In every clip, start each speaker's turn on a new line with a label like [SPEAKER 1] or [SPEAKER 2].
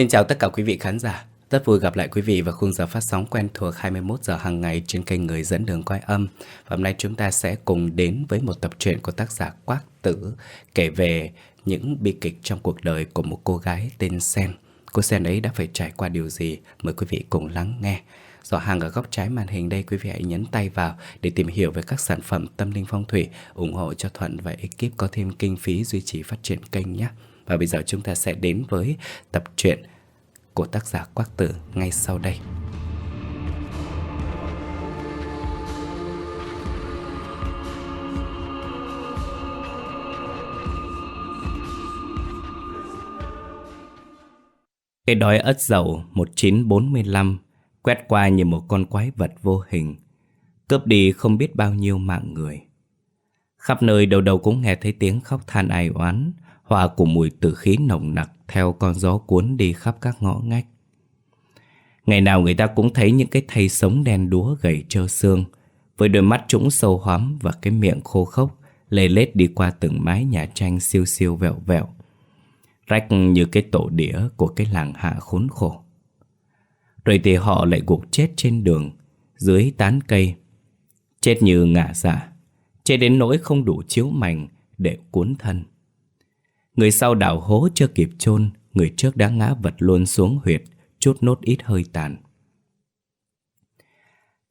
[SPEAKER 1] Xin chào tất cả quý vị khán giả. Rất vui gặp lại quý vị vào khung giờ phát sóng quen thuộc 21 giờ hàng ngày trên kênh Người dẫn đường quay âm. Và hôm nay chúng ta sẽ cùng đến với một tập truyện của tác giả Quác Tử kể về những bi kịch trong cuộc đời của một cô gái tên Sen. Cô Sen ấy đã phải trải qua điều gì? Mời quý vị cùng lắng nghe. Rõ hàng ở góc trái màn hình đây quý vị hãy nhấn tay vào để tìm hiểu về các sản phẩm tâm linh phong thủy, ủng hộ cho Thuận và ekip có thêm kinh phí duy trì phát triển kênh nhé. Và bây giờ chúng ta sẽ đến với tập truyện của tác giả Quác Tử ngay sau đây. Cái đói ớt dầu 1945 quét qua như một con quái vật vô hình, cướp đi không biết bao nhiêu mạng người. Khắp nơi đầu đầu cũng nghe thấy tiếng khóc than ai oán, hòa cùng mùi tử khí nồng nặc theo con gió cuốn đi khắp các ngõ ngách. Ngày nào người ta cũng thấy những cái thây sống đen đúa gầy trơ xương, với đôi mắt trũng sâu hoắm và cái miệng khô khốc, lê lết đi qua từng mái nhà tranh siêu siêu vẹo vẹo. Rách như cái tổ đĩa của cái làng hạ khốn khổ. Rồi thì họ lại gục chết trên đường, dưới tán cây. Chết như ngả giả, chết đến nỗi không đủ chiếu mảnh để cuốn thân. Người sau đào hố chưa kịp chôn, Người trước đã ngã vật luôn xuống huyệt, Chút nốt ít hơi tàn.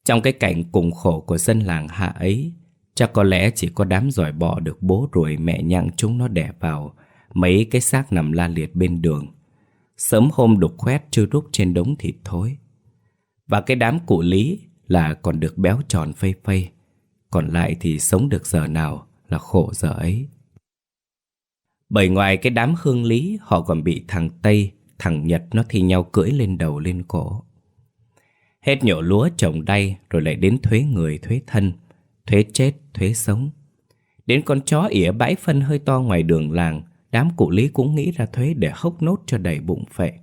[SPEAKER 1] Trong cái cảnh cùng khổ của dân làng hạ ấy Chắc có lẽ chỉ có đám giỏi bò được bố ruồi mẹ nhặng chúng nó đẻ vào, Mấy cái xác nằm la liệt bên đường. Sớm hôm đục khoét chưa rút trên đống thịt thối. Và cái đám cụ lý là còn được béo tròn phây phây, Còn lại thì sống được giờ nào là khổ giờ ấy bởi ngoài cái đám hương lý, Họ còn bị thằng Tây, Thằng Nhật nó thi nhau cưỡi lên đầu lên cổ. Hết nhổ lúa trồng đay, Rồi lại đến thuế người, thuế thân, Thuế chết, thuế sống. Đến con chó ỉa bãi phân hơi to ngoài đường làng, Đám cụ lý cũng nghĩ ra thuế để hốc nốt cho đầy bụng phệ.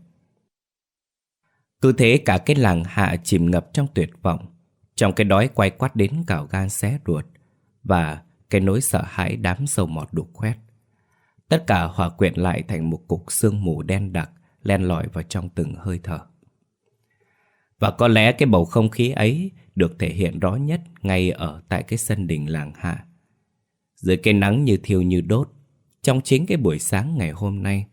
[SPEAKER 1] Cứ thế cả cái làng hạ chìm ngập trong tuyệt vọng, Trong cái đói quay quát đến cào gan xé ruột Và cái nỗi sợ hãi đám sâu mọt đục khoét. Tất cả hòa quyện lại thành một cục sương mù đen đặc len lỏi vào trong từng hơi thở. Và có lẽ cái bầu không khí ấy được thể hiện rõ nhất ngay ở tại cái sân đình làng hạ. Dưới cái nắng như thiêu như đốt, trong chính cái buổi sáng ngày hôm nay,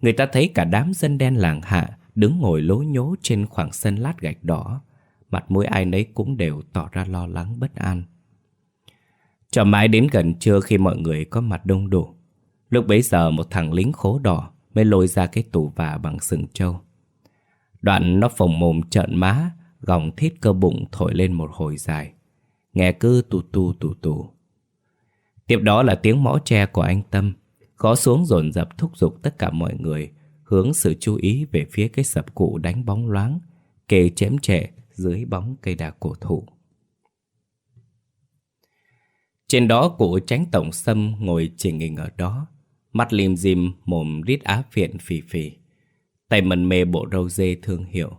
[SPEAKER 1] người ta thấy cả đám dân đen làng hạ đứng ngồi lố nhố trên khoảng sân lát gạch đỏ. Mặt mũi ai nấy cũng đều tỏ ra lo lắng bất an. Cho mãi đến gần trưa khi mọi người có mặt đông đủ, Lúc bấy giờ một thằng lính khố đỏ mới lôi ra cái tủ vả bằng sừng trâu. Đoạn nó phồng mồm trợn má, gòng thít cơ bụng thổi lên một hồi dài. Nghe cứ tù tu tù tù. Tiếp đó là tiếng mõ tre của anh Tâm, gõ xuống dồn dập thúc giục tất cả mọi người hướng sự chú ý về phía cái sập cụ đánh bóng loáng, kề chém trẻ dưới bóng cây đà cổ thụ. Trên đó cụ tránh tổng sâm ngồi trình hình ở đó, Mắt lim dim, mồm rít á phiện phì phì. Tay mần mê bộ râu dê thương hiệu.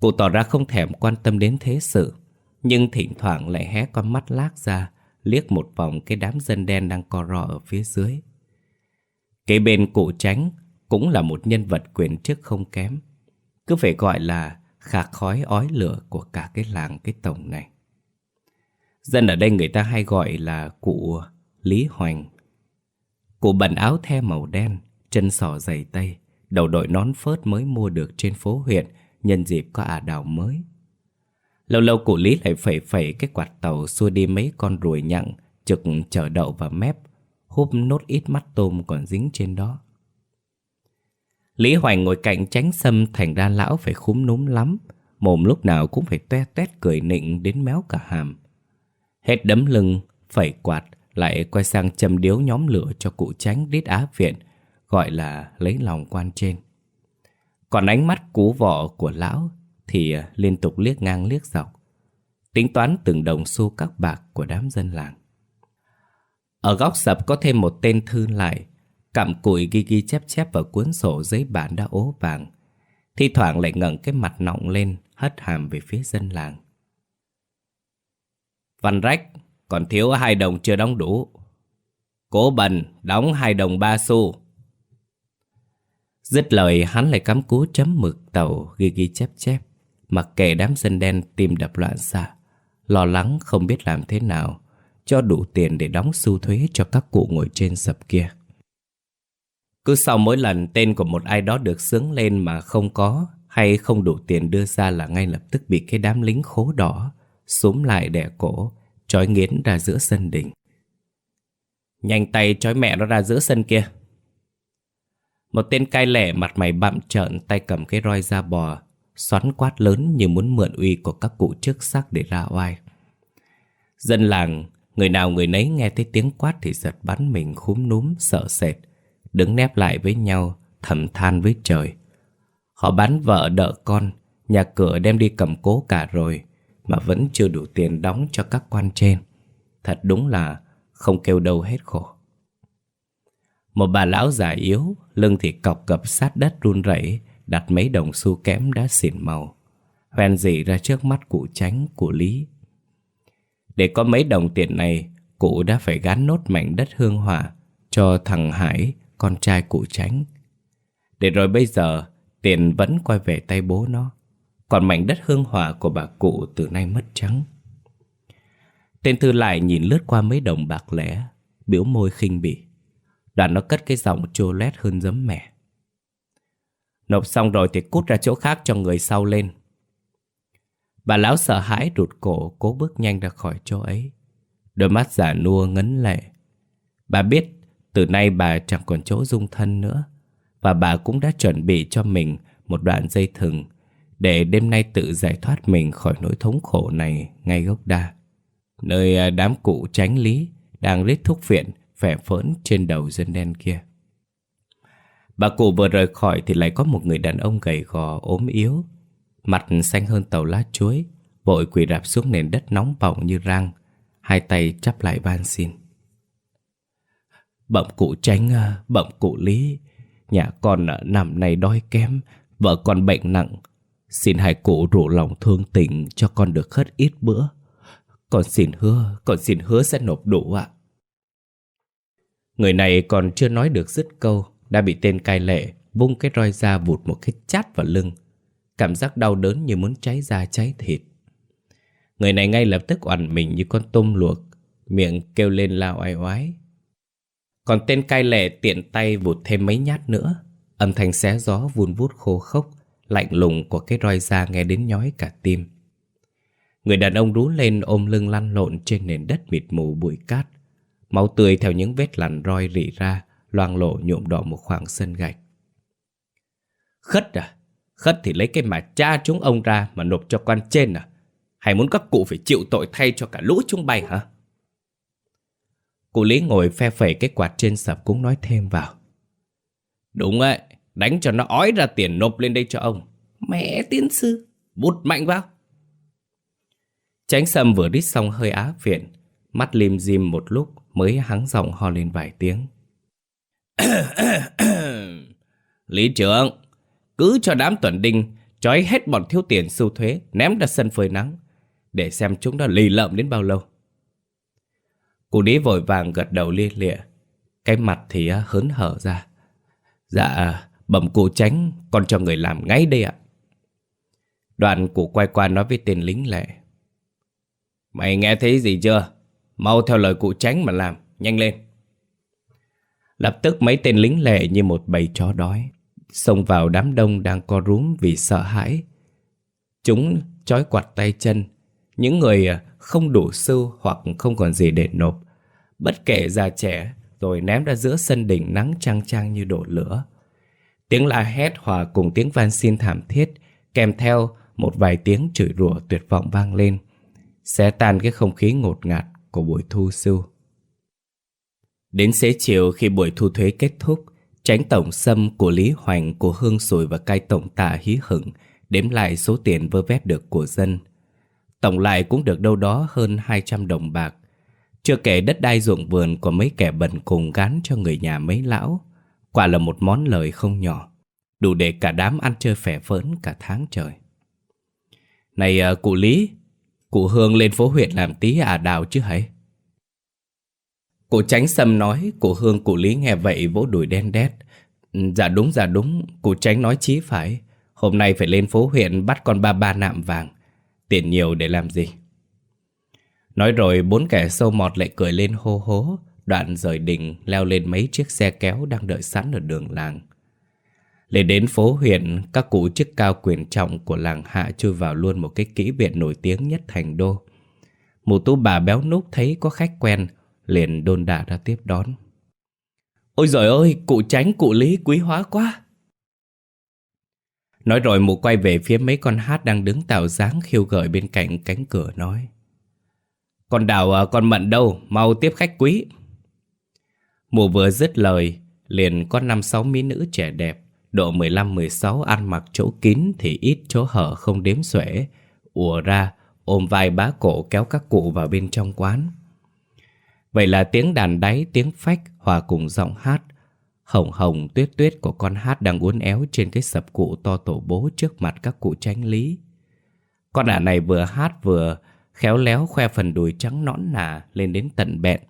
[SPEAKER 1] Cụ tỏ ra không thèm quan tâm đến thế sự, nhưng thỉnh thoảng lại hé con mắt lác ra, liếc một vòng cái đám dân đen đang co ro ở phía dưới. Kế bên cụ tránh cũng là một nhân vật quyền chức không kém. Cứ phải gọi là khạc khói ói lửa của cả cái làng cái tổng này. Dân ở đây người ta hay gọi là cụ Lý Hoành Cụ bận áo the màu đen, chân sỏ dày tây, đầu đội nón phớt mới mua được trên phố huyện nhân dịp có ả đào mới. Lâu lâu cụ Lý lại phẩy phẩy cái quạt tàu xua đi mấy con ruồi nhặng trực chở đậu và mép, húp nốt ít mắt tôm còn dính trên đó. Lý Hoành ngồi cạnh tránh sâm thành ra lão phải khúm núm lắm, mồm lúc nào cũng phải toe toét cười nịnh đến méo cả hàm. Hết đấm lưng, phẩy quạt, lại quay sang châm điếu nhóm lửa cho cụ tránh đít á viện, gọi là lấy lòng quan trên. Còn ánh mắt cú vọ của lão thì à, liên tục liếc ngang liếc dọc, tính toán từng đồng xu các bạc của đám dân làng. Ở góc sập có thêm một tên thư lại, cặm cụi ghi ghi chép chép vào cuốn sổ giấy bản đã ố vàng. Thi thoảng lại ngẩng cái mặt nọng lên, hất hàm về phía dân làng. Văn Rách còn thiếu hai đồng chưa đóng đủ. Cố bần đóng hai đồng ba xu. Dứt lời, hắn lại cắm cú chấm mực tàu ghi ghi chép chép Mặc kệ đám dân đen tim đập loạn xạ, Lo lắng không biết làm thế nào, Cho đủ tiền để đóng xu thuế cho các cụ ngồi trên sập kia Cứ sau mỗi lần tên của một ai đó được sướng lên mà không có Hay không đủ tiền đưa ra là ngay lập tức bị cái đám lính khố đỏ Súm lại đẻ cổ Trói nghiến ra giữa sân đình Nhanh tay trói mẹ nó ra giữa sân kia. Một tên cai lẻ mặt mày bặm trợn tay cầm cái roi da bò Xoắn quát lớn như muốn mượn uy của các cụ trước sắc để ra oai. Dân làng, người nào người nấy nghe thấy tiếng quát thì giật bắn mình khúm núm sợ sệt Đứng nép lại với nhau, thầm than với trời. Họ bán vợ đỡ con, nhà cửa đem đi cầm cố cả rồi. Mà vẫn chưa đủ tiền đóng cho các quan trên Thật đúng là không kêu đâu hết khổ Một bà lão già yếu, lưng thì cọc cập sát đất run rẩy đặt mấy đồng xu kém đã xỉn màu, hoen dị ra trước mắt cụ tránh, cụ Lý. Để có mấy đồng tiền này, cụ đã phải gắn nốt mảnh đất hương hỏa cho thằng Hải, con trai cụ tránh. Để rồi bây giờ, tiền vẫn quay về tay bố nó, còn mảnh đất hương hỏa của bà cụ từ nay mất trắng. Tên thư lại nhìn lướt qua mấy đồng bạc lẻ, biểu môi khinh bỉ. Đoạn nó cất cái giọng chô lét hơn giấm mẻ. Nộp xong rồi thì cút ra chỗ khác cho người sau lên. Bà lão sợ hãi rụt cổ cố bước nhanh ra khỏi chỗ ấy. Đôi mắt giả nua ngấn lệ. Bà biết từ nay bà chẳng còn chỗ dung thân nữa. Và bà cũng đã chuẩn bị cho mình một đoạn dây thừng để đêm nay tự giải thoát mình khỏi nỗi thống khổ này ngay gốc đa. Nơi à, đám cụ tránh lý đang rít thuốc viện vẻ phỡn trên đầu dân đen kia. Bà cụ vừa rời khỏi thì lại có một người đàn ông gầy gò ốm yếu Mặt xanh hơn tàu lá chuối Vội quỳ rạp xuống nền đất nóng bỏng như răng Hai tay chắp lại van xin Bẩm cụ tránh, à, bẩm cụ lý Nhà con à, nằm này đói kém Vợ con bệnh nặng Xin hai cụ rủ lòng thương tình Cho con được khất ít bữa Con xin hứa, con xin hứa sẽ nộp đủ ạ Người này còn chưa nói được dứt câu đã bị tên cai lệ vung cái roi ra vụt một cái chát vào lưng. Cảm giác đau đớn như muốn cháy da cháy thịt. Người này ngay lập tức oằn mình như con tôm luộc, miệng kêu lên lao oai oái. Còn tên cai lệ tiện tay vụt thêm mấy nhát nữa, âm thanh xé gió vun vút khô khốc, lạnh lùng của cái roi da nghe đến nhói cả tim. Người đàn ông rú lên ôm lưng lăn lộn trên nền đất mịt mù bụi cát. Máu tươi theo những vết lằn roi rỉ ra, loang lộ nhuộm đỏ một khoảng sân gạch. Khất à? Khất thì lấy cái mà cha chúng ông ra mà nộp cho quan trên à? Hay muốn các cụ phải chịu tội thay cho cả lũ chúng bay hả? Cụ Lý ngồi phe phẩy cái quạt trên sập cũng nói thêm vào. Đúng ấy, đánh cho nó ói ra tiền nộp lên đây cho ông. Mẹ tiến sư, bút mạnh vào. Tránh sâm vừa đít xong hơi á phiền, mắt lim dim một lúc mới hắng giọng ho lên vài tiếng. Lý trưởng, cứ cho đám tuần đinh trói hết bọn thiếu tiền sưu thuế ném ra sân phơi nắng để xem chúng nó lì lợm đến bao lâu. Cụ đế vội vàng gật đầu lia lịa, cái mặt thì hớn hở ra. Dạ, bẩm cụ tránh, con cho người làm ngay đây ạ. Đoạn cụ quay qua nói với tên lính lệ. Mày nghe thấy gì chưa? Mau theo lời cụ tránh mà làm, nhanh lên. Lập tức mấy tên lính lệ như một bầy chó đói Xông vào đám đông đang co rúm vì sợ hãi Chúng trói quạt tay chân Những người à, không đủ sưu hoặc không còn gì để nộp Bất kể già trẻ Rồi ném ra giữa sân đỉnh nắng trăng trăng như đổ lửa Tiếng la hét hòa cùng tiếng van xin thảm thiết Kèm theo một vài tiếng chửi rủa tuyệt vọng vang lên Xé tan cái không khí ngột ngạt của buổi thu sưu Đến xế chiều khi buổi thu thuế kết thúc, tránh tổng xâm của Lý Hoành, của Hương Sùi và cai tổng tà hí hửng đếm lại số tiền vơ vét được của dân. Tổng lại cũng được đâu đó hơn 200 đồng bạc. Chưa kể đất đai ruộng vườn của mấy kẻ bần cùng gán cho người nhà mấy lão. Quả là một món lời không nhỏ, đủ để cả đám ăn chơi phẻ phỡn cả tháng trời. Này à, cụ Lý, cụ Hương lên phố huyện làm tí à đào chứ hãy? Cụ tránh sâm nói, cụ Hương cụ Lý nghe vậy vỗ đùi đen đét. Dạ đúng dạ đúng Cụ tránh nói chí phải Hôm nay phải lên phố huyện bắt con ba ba nạm vàng Tiền nhiều để làm gì Nói rồi bốn kẻ sâu mọt lại cười lên hô hố Đoạn rời đình leo lên mấy chiếc xe kéo đang đợi sẵn ở đường làng lên đến phố huyện, các cụ chức cao quyền trọng của làng hạ chui vào luôn một cái kỹ viện nổi tiếng nhất thành đô. Một tú bà béo núp thấy có khách quen, liền đôn đả ra tiếp đón. Ôi giời ơi, cụ tránh cụ lý quý hóa quá. Nói rồi mụ quay về phía mấy con hát đang đứng tạo dáng khiêu gợi bên cạnh cánh cửa nói. Con đào à, con mận đâu, mau tiếp khách quý. Mụ vừa dứt lời, liền có năm sáu mỹ nữ trẻ đẹp Độ 15-16 ăn mặc chỗ kín thì ít chỗ hở không đếm xuể, ùa ra, ôm vai bá cổ kéo các cụ vào bên trong quán. Vậy là tiếng đàn đáy, tiếng phách hòa cùng giọng hát. Hồng hồng tuyết tuyết của con hát đang uốn éo trên cái sập cụ to tổ bố trước mặt các cụ tránh lý. Con ả này vừa hát vừa khéo léo khoe phần đùi trắng nõn nà lên đến tận bẹn.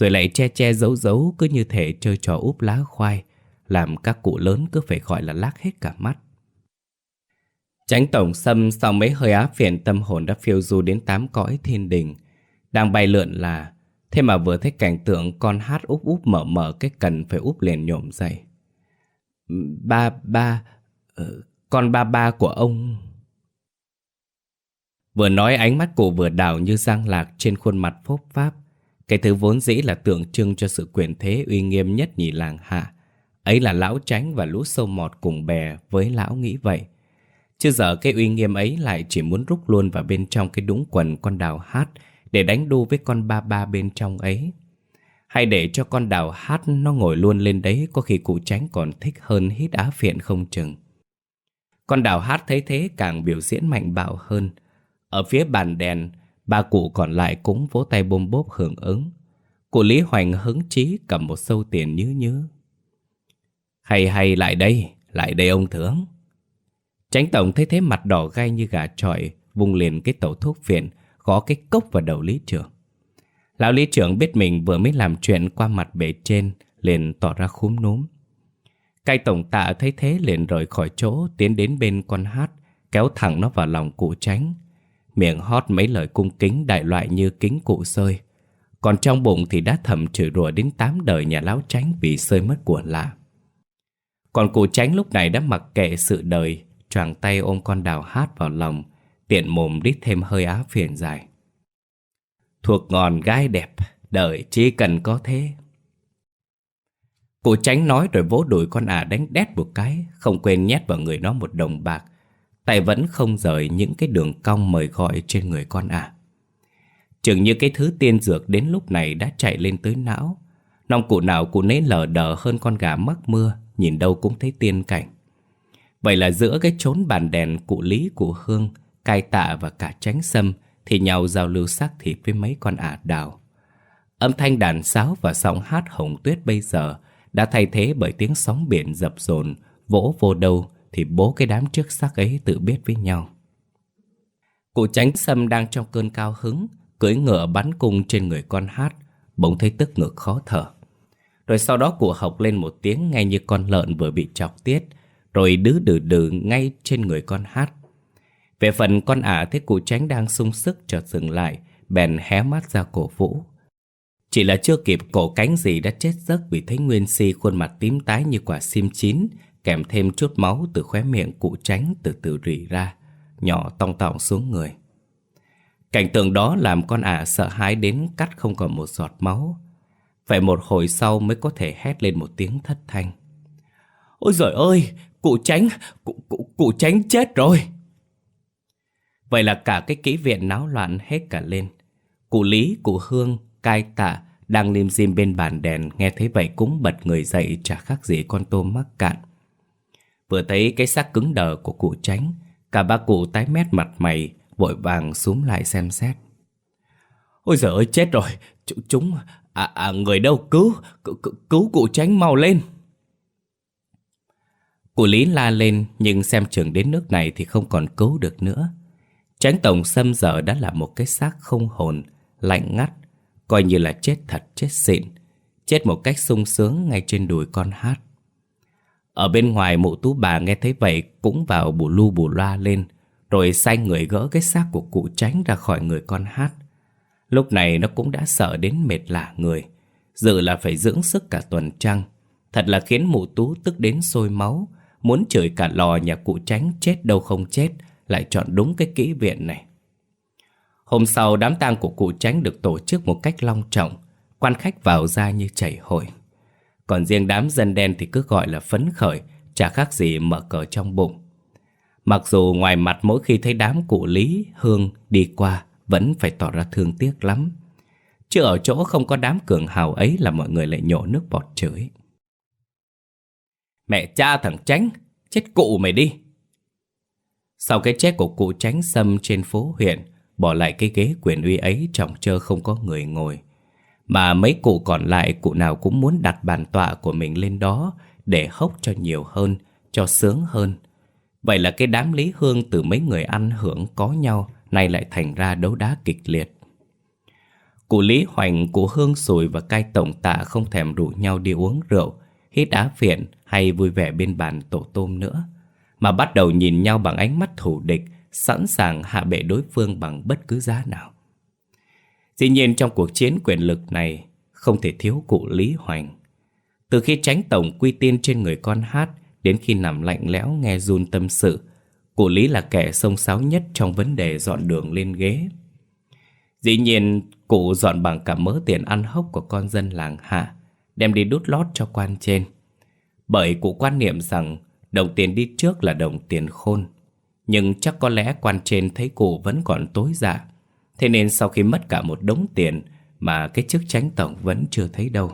[SPEAKER 1] Rồi lại che che giấu giấu cứ như thể chơi trò úp lá khoai làm các cụ lớn cứ phải gọi là lác hết cả mắt. Tránh tổng xâm sau mấy hơi á phiền tâm hồn đã phiêu du đến tám cõi thiên đình. Đang bay lượn là, thế mà vừa thấy cảnh tượng con hát úp úp mở mở cái cần phải úp liền nhổm dậy. Ba, ba, ờ, con ba ba của ông... Vừa nói ánh mắt cụ vừa đảo như giang lạc trên khuôn mặt phốp pháp. Cái thứ vốn dĩ là tượng trưng cho sự quyền thế uy nghiêm nhất nhì làng hạ Ấy là lão tránh và lũ sâu mọt cùng bè với lão nghĩ vậy. Chứ giờ cái uy nghiêm ấy lại chỉ muốn rút luôn vào bên trong cái đũng quần con đào hát để đánh đu với con ba ba bên trong ấy. Hay để cho con đào hát nó ngồi luôn lên đấy có khi cụ tránh còn thích hơn hít á phiện không chừng. Con đào hát thấy thế càng biểu diễn mạnh bạo hơn. Ở phía bàn đèn, ba cụ còn lại cũng vỗ tay bôm bốp hưởng ứng. Cụ Lý Hoành hứng chí cầm một sâu tiền nhớ nhớ. hay hay lại đây, lại đây ông thưởng. Tránh tổng thấy thế mặt đỏ gai như gà trọi, vùng liền cái tẩu thuốc phiện, gõ cái cốc vào đầu lý trưởng. Lão lý trưởng biết mình vừa mới làm chuyện qua mặt bề trên, liền tỏ ra khúm núm. Cai tổng tạ thấy thế liền rời khỏi chỗ, tiến đến bên con hát, kéo thẳng nó vào lòng cụ tránh. Miệng hót mấy lời cung kính đại loại như kính cụ sơi. Còn trong bụng thì đã thầm chửi rủa đến tám đời nhà láo tránh vì sơi mất của lạ. Còn cụ tránh lúc này đã mặc kệ sự đời, choàng tay ôm con đào hát vào lòng, tiện mồm đít thêm hơi á phiền dài. Thuộc ngòn gái đẹp, đời chỉ cần có thế. Cụ tránh nói rồi vỗ đuổi con ả đánh đét một cái, không quên nhét vào người nó một đồng bạc. Tay vẫn không rời những cái đường cong mời gọi trên người con ả. Chừng như cái thứ tiên dược đến lúc này đã chạy lên tới não. Nòng cụ nào cụ nấy lờ đờ hơn con gà mắc mưa, nhìn đâu cũng thấy tiên cảnh. Vậy là giữa cái chốn bàn đèn cụ lý cụ hương, cai tạ và cả tránh sâm thì nhau giao lưu xác thịt với mấy con ả đào. Âm thanh đàn sáo và giọng hát hồng tuyết bây giờ đã thay thế bởi tiếng sóng biển dập dồn, vỗ vô đâu thì bố cái đám trước xác ấy tự biết với nhau. Cụ tránh sâm đang trong cơn cao hứng, cưỡi ngựa bắn cung trên người con hát, bỗng thấy tức ngực khó thở. Rồi sau đó cụ học lên một tiếng ngay như con lợn vừa bị chọc tiết Rồi đứ đừ đừ ngay trên người con hát Về phần con ả thấy cụ tránh đang sung sức chợt dừng lại Bèn hé mắt ra cổ vũ Chỉ là chưa kịp cổ cánh gì đã chết giấc Vì thấy Nguyên Si khuôn mặt tím tái như quả sim chín Kèm thêm chút máu từ khóe miệng cụ tránh từ từ rỉ ra Nhỏ tong tọng xuống người Cảnh tượng đó làm con ả sợ hãi đến cắt không còn một giọt máu phải một hồi sau mới có thể hét lên một tiếng thất thanh. Ôi giời ơi, cụ tránh, cụ, cụ, cụ tránh chết rồi. Vậy là cả cái kỹ viện náo loạn hết cả lên. Cụ Lý, cụ Hương, cai tạ đang lim dim bên bàn đèn nghe thấy vậy cũng bật người dậy chả khác gì con tôm mắc cạn. Vừa thấy cái xác cứng đờ của cụ tránh, cả ba cụ tái mét mặt mày, vội vàng xuống lại xem xét. Ôi giời ơi chết rồi, Ch chúng, À, à người đâu cứu, cứu, cứu cụ tránh mau lên. Cụ Lý la lên nhưng xem chừng đến nước này thì không còn cứu được nữa. Tránh tổng xâm giờ đã là một cái xác không hồn, lạnh ngắt, coi như là chết thật chết xịn, chết một cách sung sướng ngay trên đùi con hát. Ở bên ngoài mụ tú bà nghe thấy vậy cũng vào bù lu bù loa lên, rồi sai người gỡ cái xác của cụ tránh ra khỏi người con hát. Lúc này nó cũng đã sợ đến mệt lả người, dự là phải dưỡng sức cả tuần trăng. Thật là khiến mụ tú tức đến sôi máu, muốn chửi cả lò nhà cụ tránh chết đâu không chết, lại chọn đúng cái kỹ viện này. Hôm sau đám tang của cụ tránh được tổ chức một cách long trọng, quan khách vào ra như chảy hội. Còn riêng đám dân đen thì cứ gọi là phấn khởi, chả khác gì mở cờ trong bụng. Mặc dù ngoài mặt mỗi khi thấy đám cụ Lý, Hương đi qua vẫn phải tỏ ra thương tiếc lắm. Chứ ở chỗ không có đám cường hào ấy là mọi người lại nhổ nước bọt chửi. Mẹ cha thằng Tránh, chết cụ mày đi. Sau cái chết của cụ Tránh Sâm trên phố huyện, bỏ lại cái ghế quyền uy ấy trọng trơ không có người ngồi. Mà mấy cụ còn lại cụ nào cũng muốn đặt bàn tọa của mình lên đó để hốc cho nhiều hơn, cho sướng hơn. Vậy là cái đám lý hương từ mấy người ăn hưởng có nhau nay lại thành ra đấu đá kịch liệt. Cụ Lý Hoành, cụ Hương Sùi và cai tổng tạ không thèm rủ nhau đi uống rượu, hít á phiện hay vui vẻ bên bàn tổ tôm nữa, mà bắt đầu nhìn nhau bằng ánh mắt thù địch, sẵn sàng hạ bệ đối phương bằng bất cứ giá nào. Dĩ nhiên trong cuộc chiến quyền lực này không thể thiếu cụ Lý Hoành. Từ khi tránh tổng quy tiên trên người con hát đến khi nằm lạnh lẽo nghe run tâm sự, cụ Lý là kẻ sông sáo nhất trong vấn đề dọn đường lên ghế. Dĩ nhiên, cụ dọn bằng cả mớ tiền ăn hốc của con dân làng hạ, đem đi đút lót cho quan trên. Bởi cụ quan niệm rằng đồng tiền đi trước là đồng tiền khôn. Nhưng chắc có lẽ quan trên thấy cụ vẫn còn tối dạ, Thế nên sau khi mất cả một đống tiền mà cái chức tránh tổng vẫn chưa thấy đâu.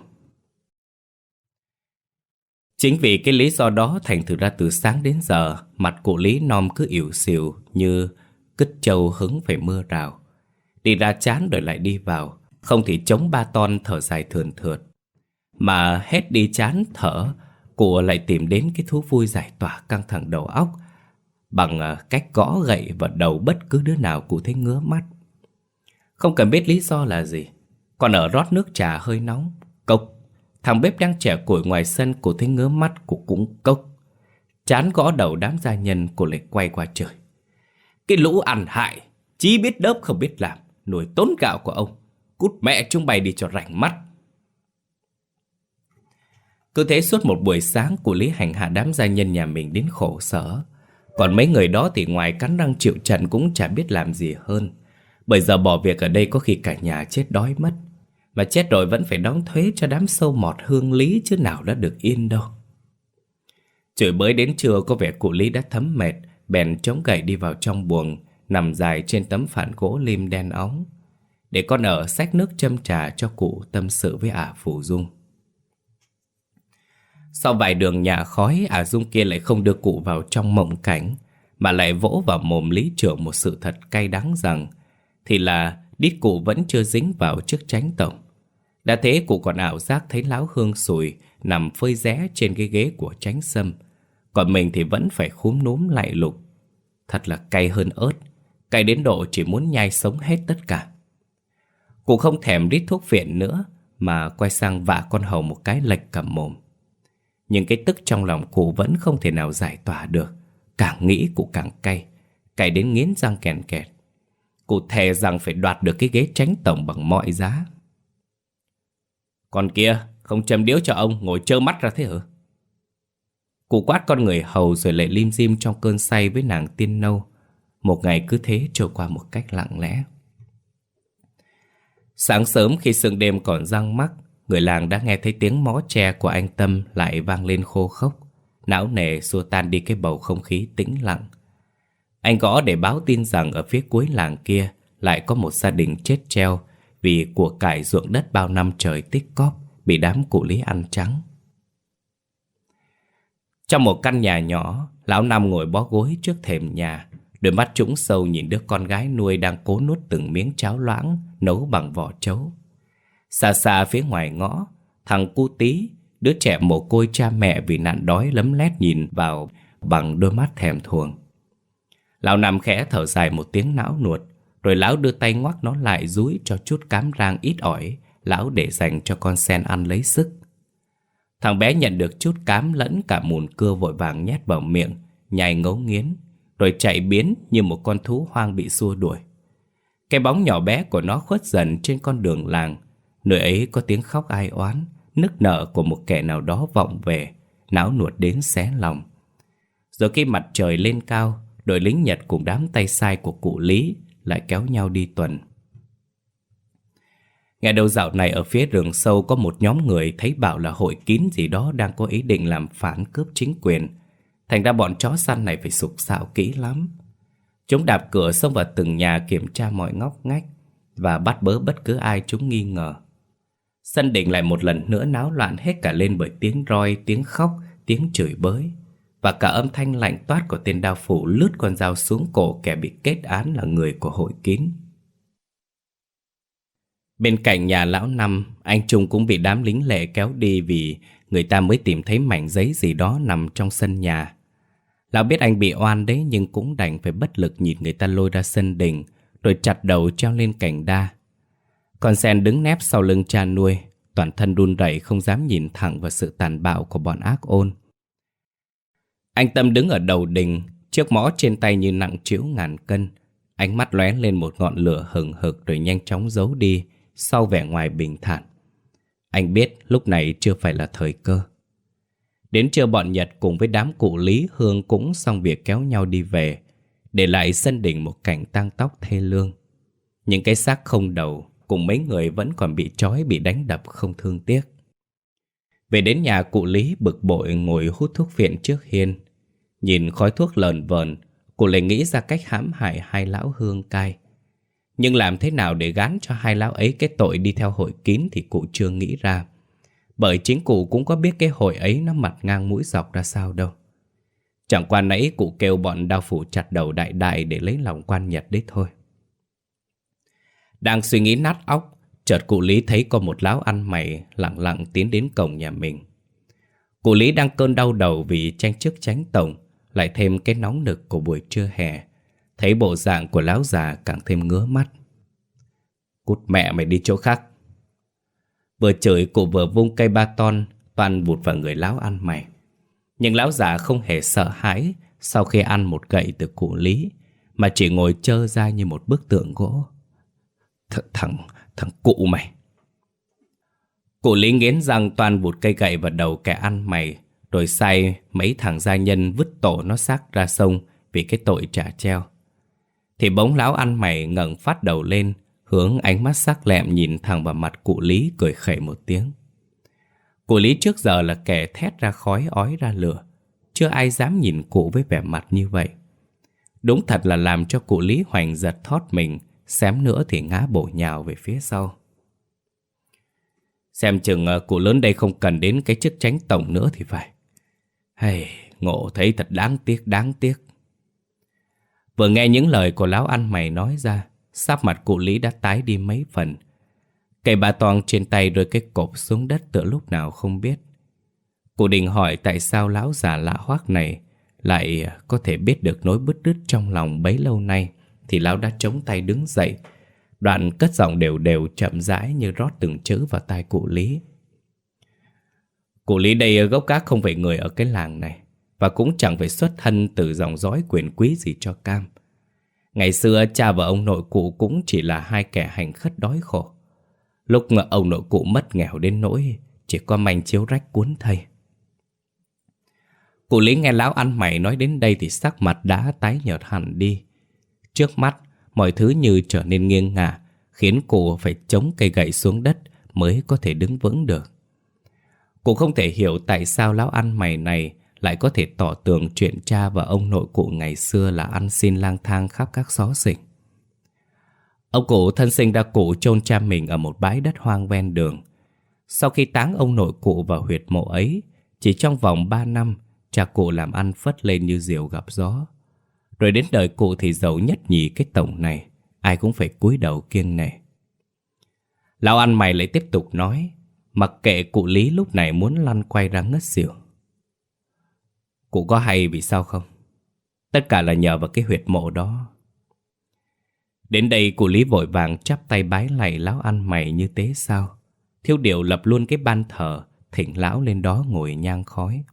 [SPEAKER 1] Chính vì cái lý do đó thành thử ra từ sáng đến giờ mặt cụ Lý Nom cứ ỉu xìu như cứt trâu hứng phải mưa rào. Đi ra chán rồi lại đi vào, không thì chống ba ton thở dài thườn thượt. Mà hết đi chán thở, cụ lại tìm đến cái thú vui giải tỏa căng thẳng đầu óc bằng à, cách gõ gậy vào đầu bất cứ đứa nào cụ thấy ngứa mắt. Không cần biết lý do là gì. Còn ở rót nước trà hơi nóng, Cốc. Thằng bếp đang trẻ củi ngoài sân Cô thấy ngứa mắt của cũng cốc. Chán gõ đầu đám gia nhân, Cô lại quay qua trời. Cái lũ ăn hại, Chí biết đớp không biết làm, Nổi tốn gạo của ông. Cút mẹ chúng bày đi cho rảnh mắt. Cứ thế suốt một buổi sáng của Lý hành hạ đám gia nhân nhà mình đến khổ sở. Còn mấy người đó thì ngoài cắn răng chịu trận Cũng chả biết làm gì hơn bởi giờ bỏ việc ở đây có khi cả nhà chết đói mất. Mà chết rồi vẫn phải đóng thuế cho đám sâu mọt hương lý chứ nào đã được yên đâu. Chửi bới đến trưa, có vẻ cụ Lý đã thấm mệt, Bèn chống gậy đi vào trong buồng, Nằm dài trên tấm phản gỗ lim đen óng, Để con ở xách nước châm trà cho cụ tâm sự với ả phù Dung. Sau vài đường nhà khói, ả Dung kia lại không đưa cụ vào trong mộng cảnh, Mà lại vỗ vào mồm lý trưởng một sự thật cay đắng rằng thì là đít cụ vẫn chưa dính vào chiếc tránh tổng. Đã thế cụ còn ảo giác thấy lão hương sùi nằm phơi rẽ trên cái ghế của tránh sâm. Còn mình thì vẫn phải khúm núm lại lục. Thật là cay hơn ớt, cay đến độ chỉ muốn nhai sống hết tất cả. Cụ không thèm rít thuốc phiện nữa mà quay sang vạ con hầu một cái lệch cầm mồm. Nhưng cái tức trong lòng cụ vẫn không thể nào giải tỏa được. Càng nghĩ cụ càng cay, cay đến nghiến răng kèn kẹt. Cụ thề rằng phải đoạt được cái ghế tránh tổng bằng mọi giá. Còn kia, không châm điếu cho ông ngồi trơ mắt ra thế hả? Cụ quát con người hầu rồi lại lim dim trong cơn say với nàng tiên nâu. Một ngày cứ thế trôi qua một cách lặng lẽ. Sáng sớm khi sương đêm còn răng mắt người làng đã nghe thấy tiếng mó tre của anh Tâm lại vang lên khô khốc. Não nề xua tan đi cái bầu không khí tĩnh lặng. Anh gõ để báo tin rằng ở phía cuối làng kia lại có một gia đình chết treo vì của cải ruộng đất bao năm trời tích cóp bị đám cụ lý ăn trắng. Trong một căn nhà nhỏ, lão Năm ngồi bó gối trước thềm nhà, đôi mắt trũng sâu nhìn đứa con gái nuôi đang cố nuốt từng miếng cháo loãng nấu bằng vỏ trấu. Xa xa phía ngoài ngõ, thằng cu tí, đứa trẻ mồ côi cha mẹ vì nạn đói lấm lét nhìn vào bằng đôi mắt thèm thuồng. Lão nằm khẽ thở dài một tiếng não nuột Rồi lão đưa tay ngoắc nó lại dúi cho chút cám rang ít ỏi Lão để dành cho con sen ăn lấy sức Thằng bé nhận được chút cám lẫn cả mùn cưa vội vàng nhét vào miệng, nhai ngấu nghiến, rồi chạy biến như một con thú hoang bị xua đuổi. Cái bóng nhỏ bé của nó khuất dần trên con đường làng, nơi ấy có tiếng khóc ai oán, nức nở của một kẻ nào đó vọng về, não nuột đến xé lòng. Rồi khi mặt trời lên cao, đội lính Nhật cùng đám tay sai của cụ Lý lại kéo nhau đi tuần. Ngày đầu dạo này ở phía rừng sâu có một nhóm người thấy bảo là hội kín gì đó đang có ý định làm phản cướp chính quyền. Thành ra bọn chó săn này phải sục sạo kỹ lắm. Chúng đạp cửa xông vào từng nhà kiểm tra mọi ngóc ngách và bắt bớ bất cứ ai chúng nghi ngờ. Sân định lại một lần nữa náo loạn hết cả lên bởi tiếng roi, tiếng khóc, tiếng chửi bới và cả âm thanh lạnh toát của tên đao phủ lướt con dao xuống cổ kẻ bị kết án là người của hội kín. Bên cạnh nhà lão Năm, anh Trung cũng bị đám lính lệ kéo đi vì người ta mới tìm thấy mảnh giấy gì đó nằm trong sân nhà. Lão biết anh bị oan đấy nhưng cũng đành phải bất lực nhìn người ta lôi ra sân đình rồi chặt đầu treo lên cành đa. Còn Sen đứng nép sau lưng cha nuôi, toàn thân run rẩy không dám nhìn thẳng vào sự tàn bạo của bọn ác ôn. Anh Tâm đứng ở đầu đình, chiếc mõ trên tay như nặng chiếu ngàn cân. Ánh mắt lóe lên một ngọn lửa hừng hực rồi nhanh chóng giấu đi, sau vẻ ngoài bình thản. Anh biết lúc này chưa phải là thời cơ. Đến trưa bọn Nhật cùng với đám cụ Lý Hương cũng xong việc kéo nhau đi về, để lại sân đỉnh một cảnh tang tóc thê lương. Những cái xác không đầu cùng mấy người vẫn còn bị trói bị đánh đập không thương tiếc. Về đến nhà cụ Lý bực bội ngồi hút thuốc phiện trước hiên. Nhìn khói thuốc lờn vờn, cụ lại nghĩ ra cách hãm hại hai lão hương cai. Nhưng làm thế nào để gán cho hai lão ấy cái tội đi theo hội kín thì cụ chưa nghĩ ra. Bởi chính cụ cũng có biết cái hội ấy nó mặt ngang mũi dọc ra sao đâu. Chẳng qua nãy cụ kêu bọn đao phủ chặt đầu đại đại để lấy lòng quan nhật đấy thôi. Đang suy nghĩ nát óc, chợt cụ Lý thấy có một lão ăn mày lặng lặng tiến đến cổng nhà mình. Cụ Lý đang cơn đau đầu vì tranh chức tránh tổng, lại thêm cái nóng nực của buổi trưa hè. Thấy bộ dạng của lão già càng thêm ngứa mắt. Cút mẹ mày đi chỗ khác. Vừa chửi cụ vừa vung cây ba ton toàn vụt vào người lão ăn mày. Nhưng lão già không hề sợ hãi sau khi ăn một gậy từ cụ Lý, mà chỉ ngồi trơ ra như một bức tượng gỗ. Th thằng, thằng cụ mày. Cụ Lý nghiến răng toàn vụt cây gậy vào đầu kẻ ăn mày, rồi sai mấy thằng gia nhân vứt tổ nó xác ra sông vì cái tội trả treo. Thì bóng lão ăn mày ngẩng phát đầu lên, hướng ánh mắt sắc lẹm nhìn thẳng vào mặt cụ Lý cười khẩy một tiếng. Cụ Lý trước giờ là kẻ thét ra khói ói ra lửa, chưa ai dám nhìn cụ với vẻ mặt như vậy. Đúng thật là làm cho cụ Lý hoành giật thót mình, xém nữa thì ngã bổ nhào về phía sau. Xem chừng ờ, cụ lớn đây không cần đến cái chức tránh tổng nữa thì phải. Hay, ngộ thấy thật đáng tiếc, đáng tiếc. Vừa nghe những lời của lão ăn mày nói ra, sắc mặt cụ Lý đã tái đi mấy phần. Cây bà toàn trên tay rơi cái cột xuống đất tựa lúc nào không biết. Cụ định hỏi tại sao lão già lạ hoác này lại có thể biết được nỗi bứt rứt trong lòng bấy lâu nay thì lão đã chống tay đứng dậy. Đoạn cất giọng đều đều chậm rãi như rót từng chữ vào tai cụ Lý. Cụ Lý đây gốc gác không phải người ở cái làng này và cũng chẳng phải xuất thân từ dòng dõi quyền quý gì cho cam. Ngày xưa cha và ông nội cụ cũng chỉ là hai kẻ hành khất đói khổ. Lúc ông nội cụ mất nghèo đến nỗi chỉ có manh chiếu rách cuốn thây. Cụ Lý nghe lão ăn mày nói đến đây thì sắc mặt đã tái nhợt hẳn đi. Trước mắt, mọi thứ như trở nên nghiêng ngả, khiến cụ phải chống cây gậy xuống đất mới có thể đứng vững được cũng không thể hiểu tại sao lão ăn mày này lại có thể tỏ tường chuyện cha và ông nội cụ ngày xưa là ăn xin lang thang khắp các xó xỉnh. Ông cụ thân sinh đã cụ chôn cha mình ở một bãi đất hoang ven đường. Sau khi táng ông nội cụ vào huyệt mộ ấy, chỉ trong vòng 3 năm, cha cụ làm ăn phất lên như diều gặp gió. Rồi đến đời cụ thì giàu nhất nhì cái tổng này Ai cũng phải cúi đầu kiêng nể Lão ăn mày lại tiếp tục nói Mặc kệ cụ Lý lúc này muốn lăn quay ra ngất xỉu Cụ có hay vì sao không? Tất cả là nhờ vào cái huyệt mộ đó Đến đây cụ Lý vội vàng chắp tay bái lạy lão ăn mày như thế sao Thiếu điều lập luôn cái ban thờ thỉnh lão lên đó ngồi nhang khói.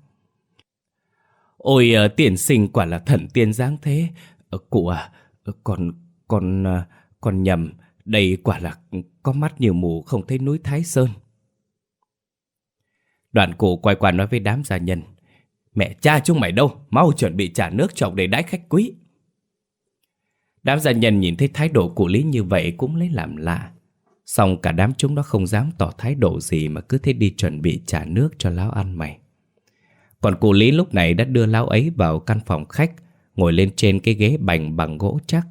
[SPEAKER 1] Ôi, uh, tiền sinh quả là thần tiên dáng thế. Uh, cụ à, uh, còn, còn, uh, còn nhầm, đây quả là có mắt nhiều mù không thấy núi Thái Sơn. Đoàn cụ quay qua nói với đám gia nhân. Mẹ cha chúng mày đâu, mau chuẩn bị trả nước trọng để đãi khách quý. Đám gia nhân nhìn thấy thái độ của Lý như vậy cũng lấy làm lạ. Xong cả đám chúng nó không dám tỏ thái độ gì mà cứ thế đi chuẩn bị trả nước cho lão ăn mày. Còn cụ Lý lúc này đã đưa lão ấy vào căn phòng khách, ngồi lên trên cái ghế bành bằng gỗ chắc.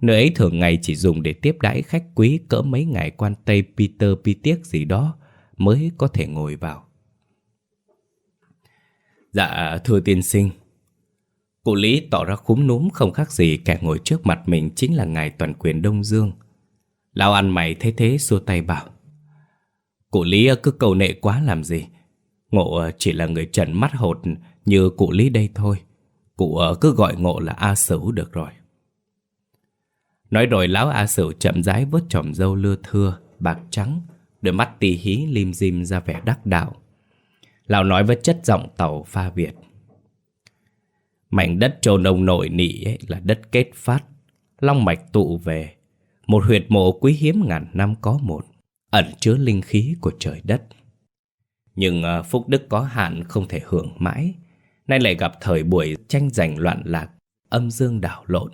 [SPEAKER 1] Nơi ấy thường ngày chỉ dùng để tiếp đãi khách quý cỡ mấy ngày quan Tây Peter Pitiếc gì đó mới có thể ngồi vào. Dạ, thưa tiên sinh. Cụ Lý tỏ ra khúm núm không khác gì kẻ ngồi trước mặt mình chính là ngài toàn quyền Đông Dương. Lão ăn mày thế thế xua tay bảo. Cụ Lý cứ cầu nệ quá làm gì. Ngộ ờ, chỉ là người trần mắt hột như cụ Lý đây thôi. Cụ ờ, cứ gọi ngộ là A Sửu được rồi. Nói rồi lão A Sửu chậm rãi vớt tròm dâu lưa thưa, bạc trắng, đôi mắt tì hí lim dim ra vẻ đắc đạo. Lão nói với chất giọng tàu pha Việt. Mảnh đất trồn ông nội nị ấy là đất kết phát, long mạch tụ về. Một huyệt mộ quý hiếm ngàn năm có một, ẩn chứa linh khí của trời đất. Nhưng ờ, phúc đức có hạn không thể hưởng mãi, nay lại gặp thời buổi tranh giành loạn lạc, âm dương đảo lộn.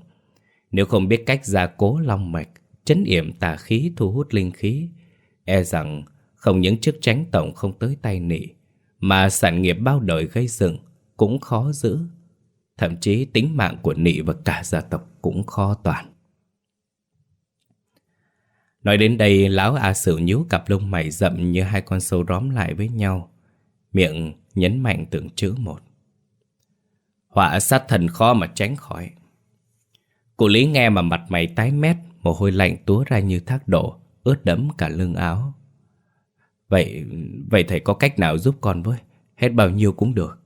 [SPEAKER 1] Nếu không biết cách gia cố long mạch, chấn yểm tà khí thu hút linh khí, e rằng không những chức tránh tổng không tới tay nị, mà sản nghiệp bao đời gây dựng cũng khó giữ. Thậm chí tính mạng của nị và cả gia tộc cũng khó toàn. Nói đến đây, lão A Sửu nhíu cặp lông mày rậm như hai con sâu róm lại với nhau. Miệng nhấn mạnh từng chữ một. Họa sát thần khó mà tránh khỏi. Cụ Lý nghe mà mặt mày tái mét, mồ hôi lạnh túa ra như thác đổ, ướt đẫm cả lưng áo. Vậy, vậy thầy có cách nào giúp con với? Hết bao nhiêu cũng được.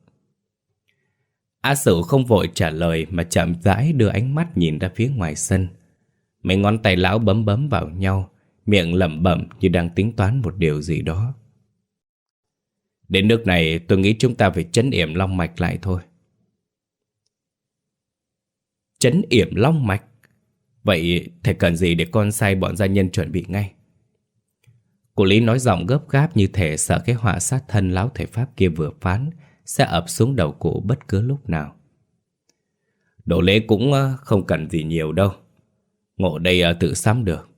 [SPEAKER 1] A Sử không vội trả lời mà chậm rãi đưa ánh mắt nhìn ra phía ngoài sân. Mấy ngón tay lão bấm bấm vào nhau, miệng lẩm bẩm như đang tính toán một điều gì đó. Đến nước này tôi nghĩ chúng ta phải chấn yểm long mạch lại thôi. Chấn yểm long mạch? Vậy thầy cần gì để con sai bọn gia nhân chuẩn bị ngay? Cô Lý nói giọng gấp gáp như thể sợ cái họa sát thân lão thể Pháp kia vừa phán sẽ ập xuống đầu cụ bất cứ lúc nào. Đồ lễ cũng ờ, không cần gì nhiều đâu. Ngộ đây ờ, tự sắm được.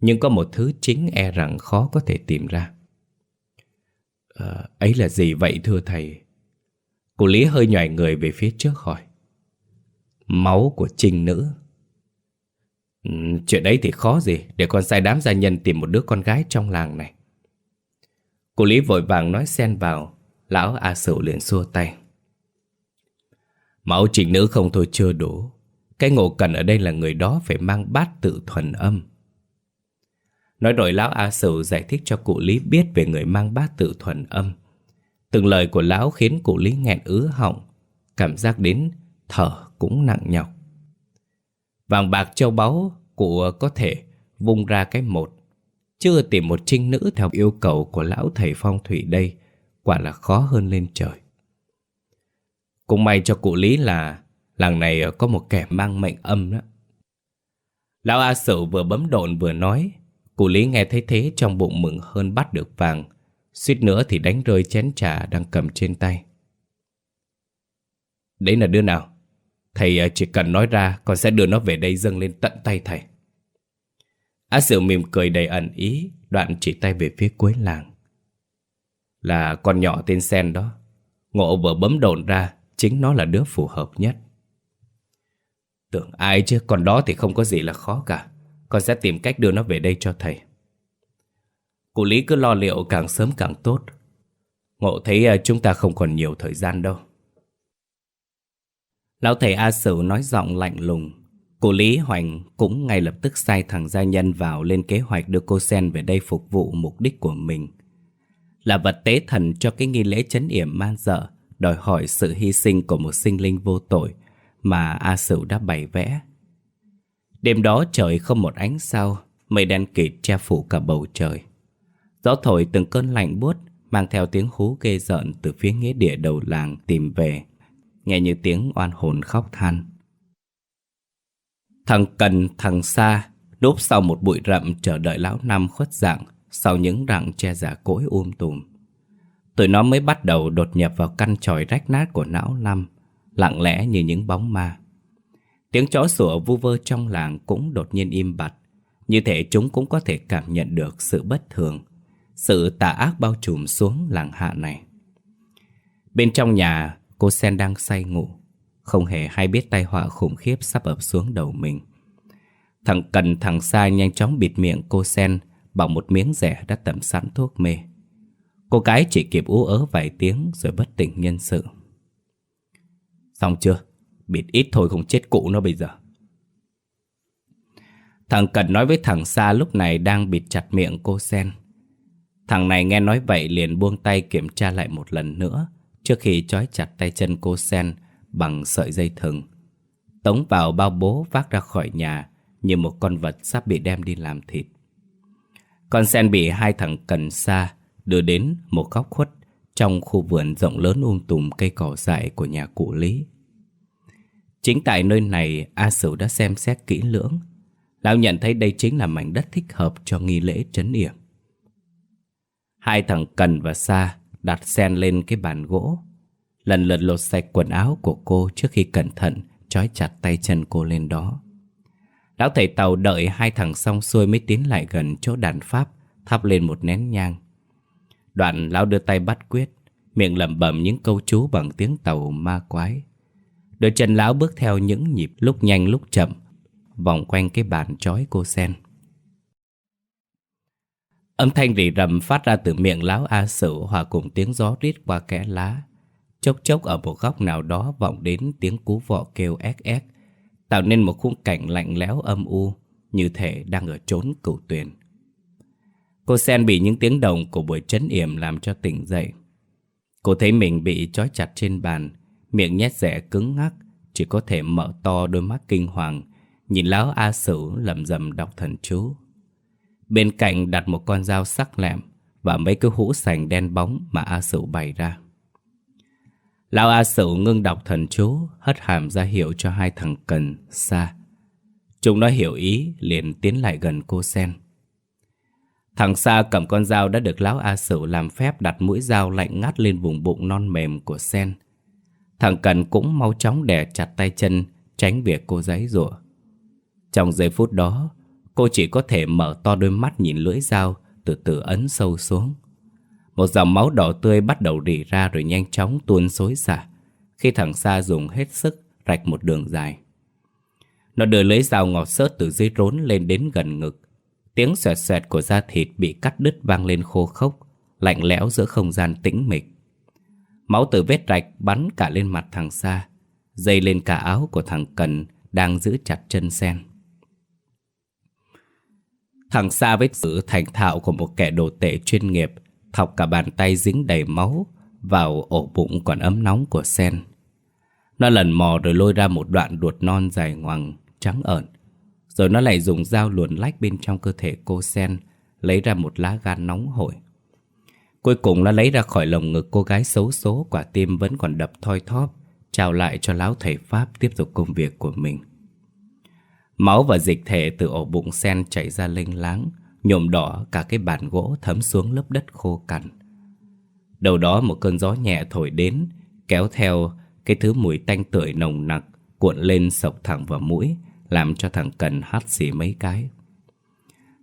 [SPEAKER 1] Nhưng có một thứ chính e rằng khó có thể tìm ra. À, ấy là gì vậy thưa thầy? Cô Lý hơi nhòi người về phía trước hỏi. Máu của trinh nữ. Ừ, chuyện đấy thì khó gì để con sai đám gia nhân tìm một đứa con gái trong làng này. Cô Lý vội vàng nói xen vào, lão A Sửu liền xua tay. Máu trình nữ không thôi chưa đủ. Cái ngộ cần ở đây là người đó phải mang bát tự thuần âm. Nói rồi lão A Sửu giải thích cho cụ Lý biết về người mang bát tự thuần âm. Từng lời của lão khiến cụ Lý nghẹn ứ họng, cảm giác đến thở cũng nặng nhọc. Vàng bạc châu báu của có thể vung ra cái một. Chưa tìm một trinh nữ theo yêu cầu của lão thầy phong thủy đây, quả là khó hơn lên trời. Cũng may cho cụ Lý là làng này có một kẻ mang mệnh âm đó. Lão A Sử vừa bấm độn vừa nói, cụ Lý nghe thấy thế trong bụng mừng hơn bắt được vàng, suýt nữa thì đánh rơi chén trà đang cầm trên tay. Đấy là đứa nào? Thầy à, chỉ cần nói ra, Con sẽ đưa nó về đây dâng lên tận tay thầy. Á diệu mỉm cười đầy ẩn ý, Đoạn chỉ tay về phía cuối làng. Là con nhỏ tên Sen đó. Ngộ vừa bấm đồn ra, Chính nó là đứa phù hợp nhất. Tưởng ai chứ Còn đó thì không có gì là khó cả. Con sẽ tìm cách đưa nó về đây cho thầy. Cụ Lý cứ lo liệu càng sớm càng tốt. Ngộ thấy à, chúng ta không còn nhiều thời gian đâu. Lão thầy A Sử nói giọng lạnh lùng. Cô Lý Hoành cũng ngay lập tức sai thằng gia nhân vào lên kế hoạch đưa cô Sen về đây phục vụ mục đích của mình. Là vật tế thần cho cái nghi lễ chấn yểm man dợ, đòi hỏi sự hy sinh của một sinh linh vô tội mà A Sử đã bày vẽ. Đêm đó trời không một ánh sao, mây đen kịt che phủ cả bầu trời. Gió thổi từng cơn lạnh buốt mang theo tiếng hú ghê rợn từ phía nghĩa địa đầu làng tìm về, nghe như tiếng oan hồn khóc than. Thằng Cần, thằng Sa núp sau một bụi rậm chờ đợi lão năm khuất dạng sau những rặng che giả cỗi um tùm. Tụi nó mới bắt đầu đột nhập vào căn tròi rách nát của não năm, lặng lẽ như những bóng ma. Tiếng chó sủa vu vơ trong làng cũng đột nhiên im bặt, như thể chúng cũng có thể cảm nhận được sự bất thường, sự tà ác bao trùm xuống làng hạ này. Bên trong nhà, cô Sen đang say ngủ, không hề hay biết tai họa khủng khiếp sắp ập xuống đầu mình. Thằng Cần thằng Sa nhanh chóng bịt miệng cô Sen bằng một miếng rẻ đã tẩm sẵn thuốc mê. Cô gái chỉ kịp ú ớ vài tiếng rồi bất tỉnh nhân sự. Xong chưa? Bịt ít thôi không chết cụ nó bây giờ. Thằng Cần nói với thằng Sa lúc này đang bịt chặt miệng cô Sen. Thằng này nghe nói vậy liền buông tay kiểm tra lại một lần nữa trước khi trói chặt tay chân cô Sen bằng sợi dây thừng. Tống vào bao bố vác ra khỏi nhà như một con vật sắp bị đem đi làm thịt. Con sen bị hai thằng cần xa đưa đến một góc khuất trong khu vườn rộng lớn um tùm cây cỏ dại của nhà cụ Lý. Chính tại nơi này, A Sửu đã xem xét kỹ lưỡng. Lão nhận thấy đây chính là mảnh đất thích hợp cho nghi lễ trấn yểm. Hai thằng Cần và Sa đặt sen lên cái bàn gỗ. Lần lượt lột sạch quần áo của cô trước khi cẩn thận trói chặt tay chân cô lên đó. Lão thầy tàu đợi hai thằng xong xuôi mới tiến lại gần chỗ đàn pháp, thắp lên một nén nhang. Đoạn lão đưa tay bắt quyết, miệng lẩm bẩm những câu chú bằng tiếng tàu ma quái. Đôi chân lão bước theo những nhịp lúc nhanh lúc chậm, vòng quanh cái bàn trói cô sen. Âm thanh rỉ rầm phát ra từ miệng lão A Sử hòa cùng tiếng gió rít qua kẽ lá. Chốc chốc ở một góc nào đó vọng đến tiếng cú vọ kêu ếc ếc, tạo nên một khung cảnh lạnh lẽo âm u, như thể đang ở trốn cửu tuyền. Cô Sen bị những tiếng động của buổi chấn yểm làm cho tỉnh dậy. Cô thấy mình bị trói chặt trên bàn, miệng nhét rẻ cứng ngắc, chỉ có thể mở to đôi mắt kinh hoàng, nhìn lão A Sử lầm rầm đọc thần chú. Bên cạnh đặt một con dao sắc lẹm và mấy cái hũ sành đen bóng mà A Sửu bày ra. Lão A Sửu ngưng đọc thần chú, hất hàm ra hiệu cho hai thằng cần, xa. Chúng nó hiểu ý, liền tiến lại gần cô Sen. Thằng Sa cầm con dao đã được lão A Sửu làm phép đặt mũi dao lạnh ngắt lên vùng bụng non mềm của Sen. Thằng Cần cũng mau chóng đè chặt tay chân, tránh việc cô giấy rủa. Trong giây phút đó, cô chỉ có thể mở to đôi mắt nhìn lưỡi dao, từ từ ấn sâu xuống. Một dòng máu đỏ tươi bắt đầu rỉ ra rồi nhanh chóng tuôn xối xả khi thằng Sa dùng hết sức rạch một đường dài. Nó đưa lưỡi dao ngọt sớt từ dưới rốn lên đến gần ngực. Tiếng xoẹt xoẹt của da thịt bị cắt đứt vang lên khô khốc, lạnh lẽo giữa không gian tĩnh mịch. Máu từ vết rạch bắn cả lên mặt thằng Sa, dây lên cả áo của thằng Cần đang giữ chặt chân sen. Thằng Sa với sự thành thạo của một kẻ đồ tể chuyên nghiệp thọc cả bàn tay dính đầy máu vào ổ bụng còn ấm nóng của sen. Nó lần mò rồi lôi ra một đoạn ruột non dài ngoằng, trắng ợn. Rồi nó lại dùng dao luồn lách bên trong cơ thể cô sen, lấy ra một lá gan nóng hổi. Cuối cùng nó lấy ra khỏi lồng ngực cô gái xấu số quả tim vẫn còn đập thoi thóp, trao lại cho lão thầy Pháp tiếp tục công việc của mình. Máu và dịch thể từ ổ bụng sen chảy ra lênh láng, nhuộm đỏ cả cái bàn gỗ thấm xuống lớp đất khô cằn. Đầu đó một cơn gió nhẹ thổi đến, kéo theo cái thứ mùi tanh tưởi nồng nặc cuộn lên sộc thẳng vào mũi, làm cho thằng Cần hắt xì mấy cái.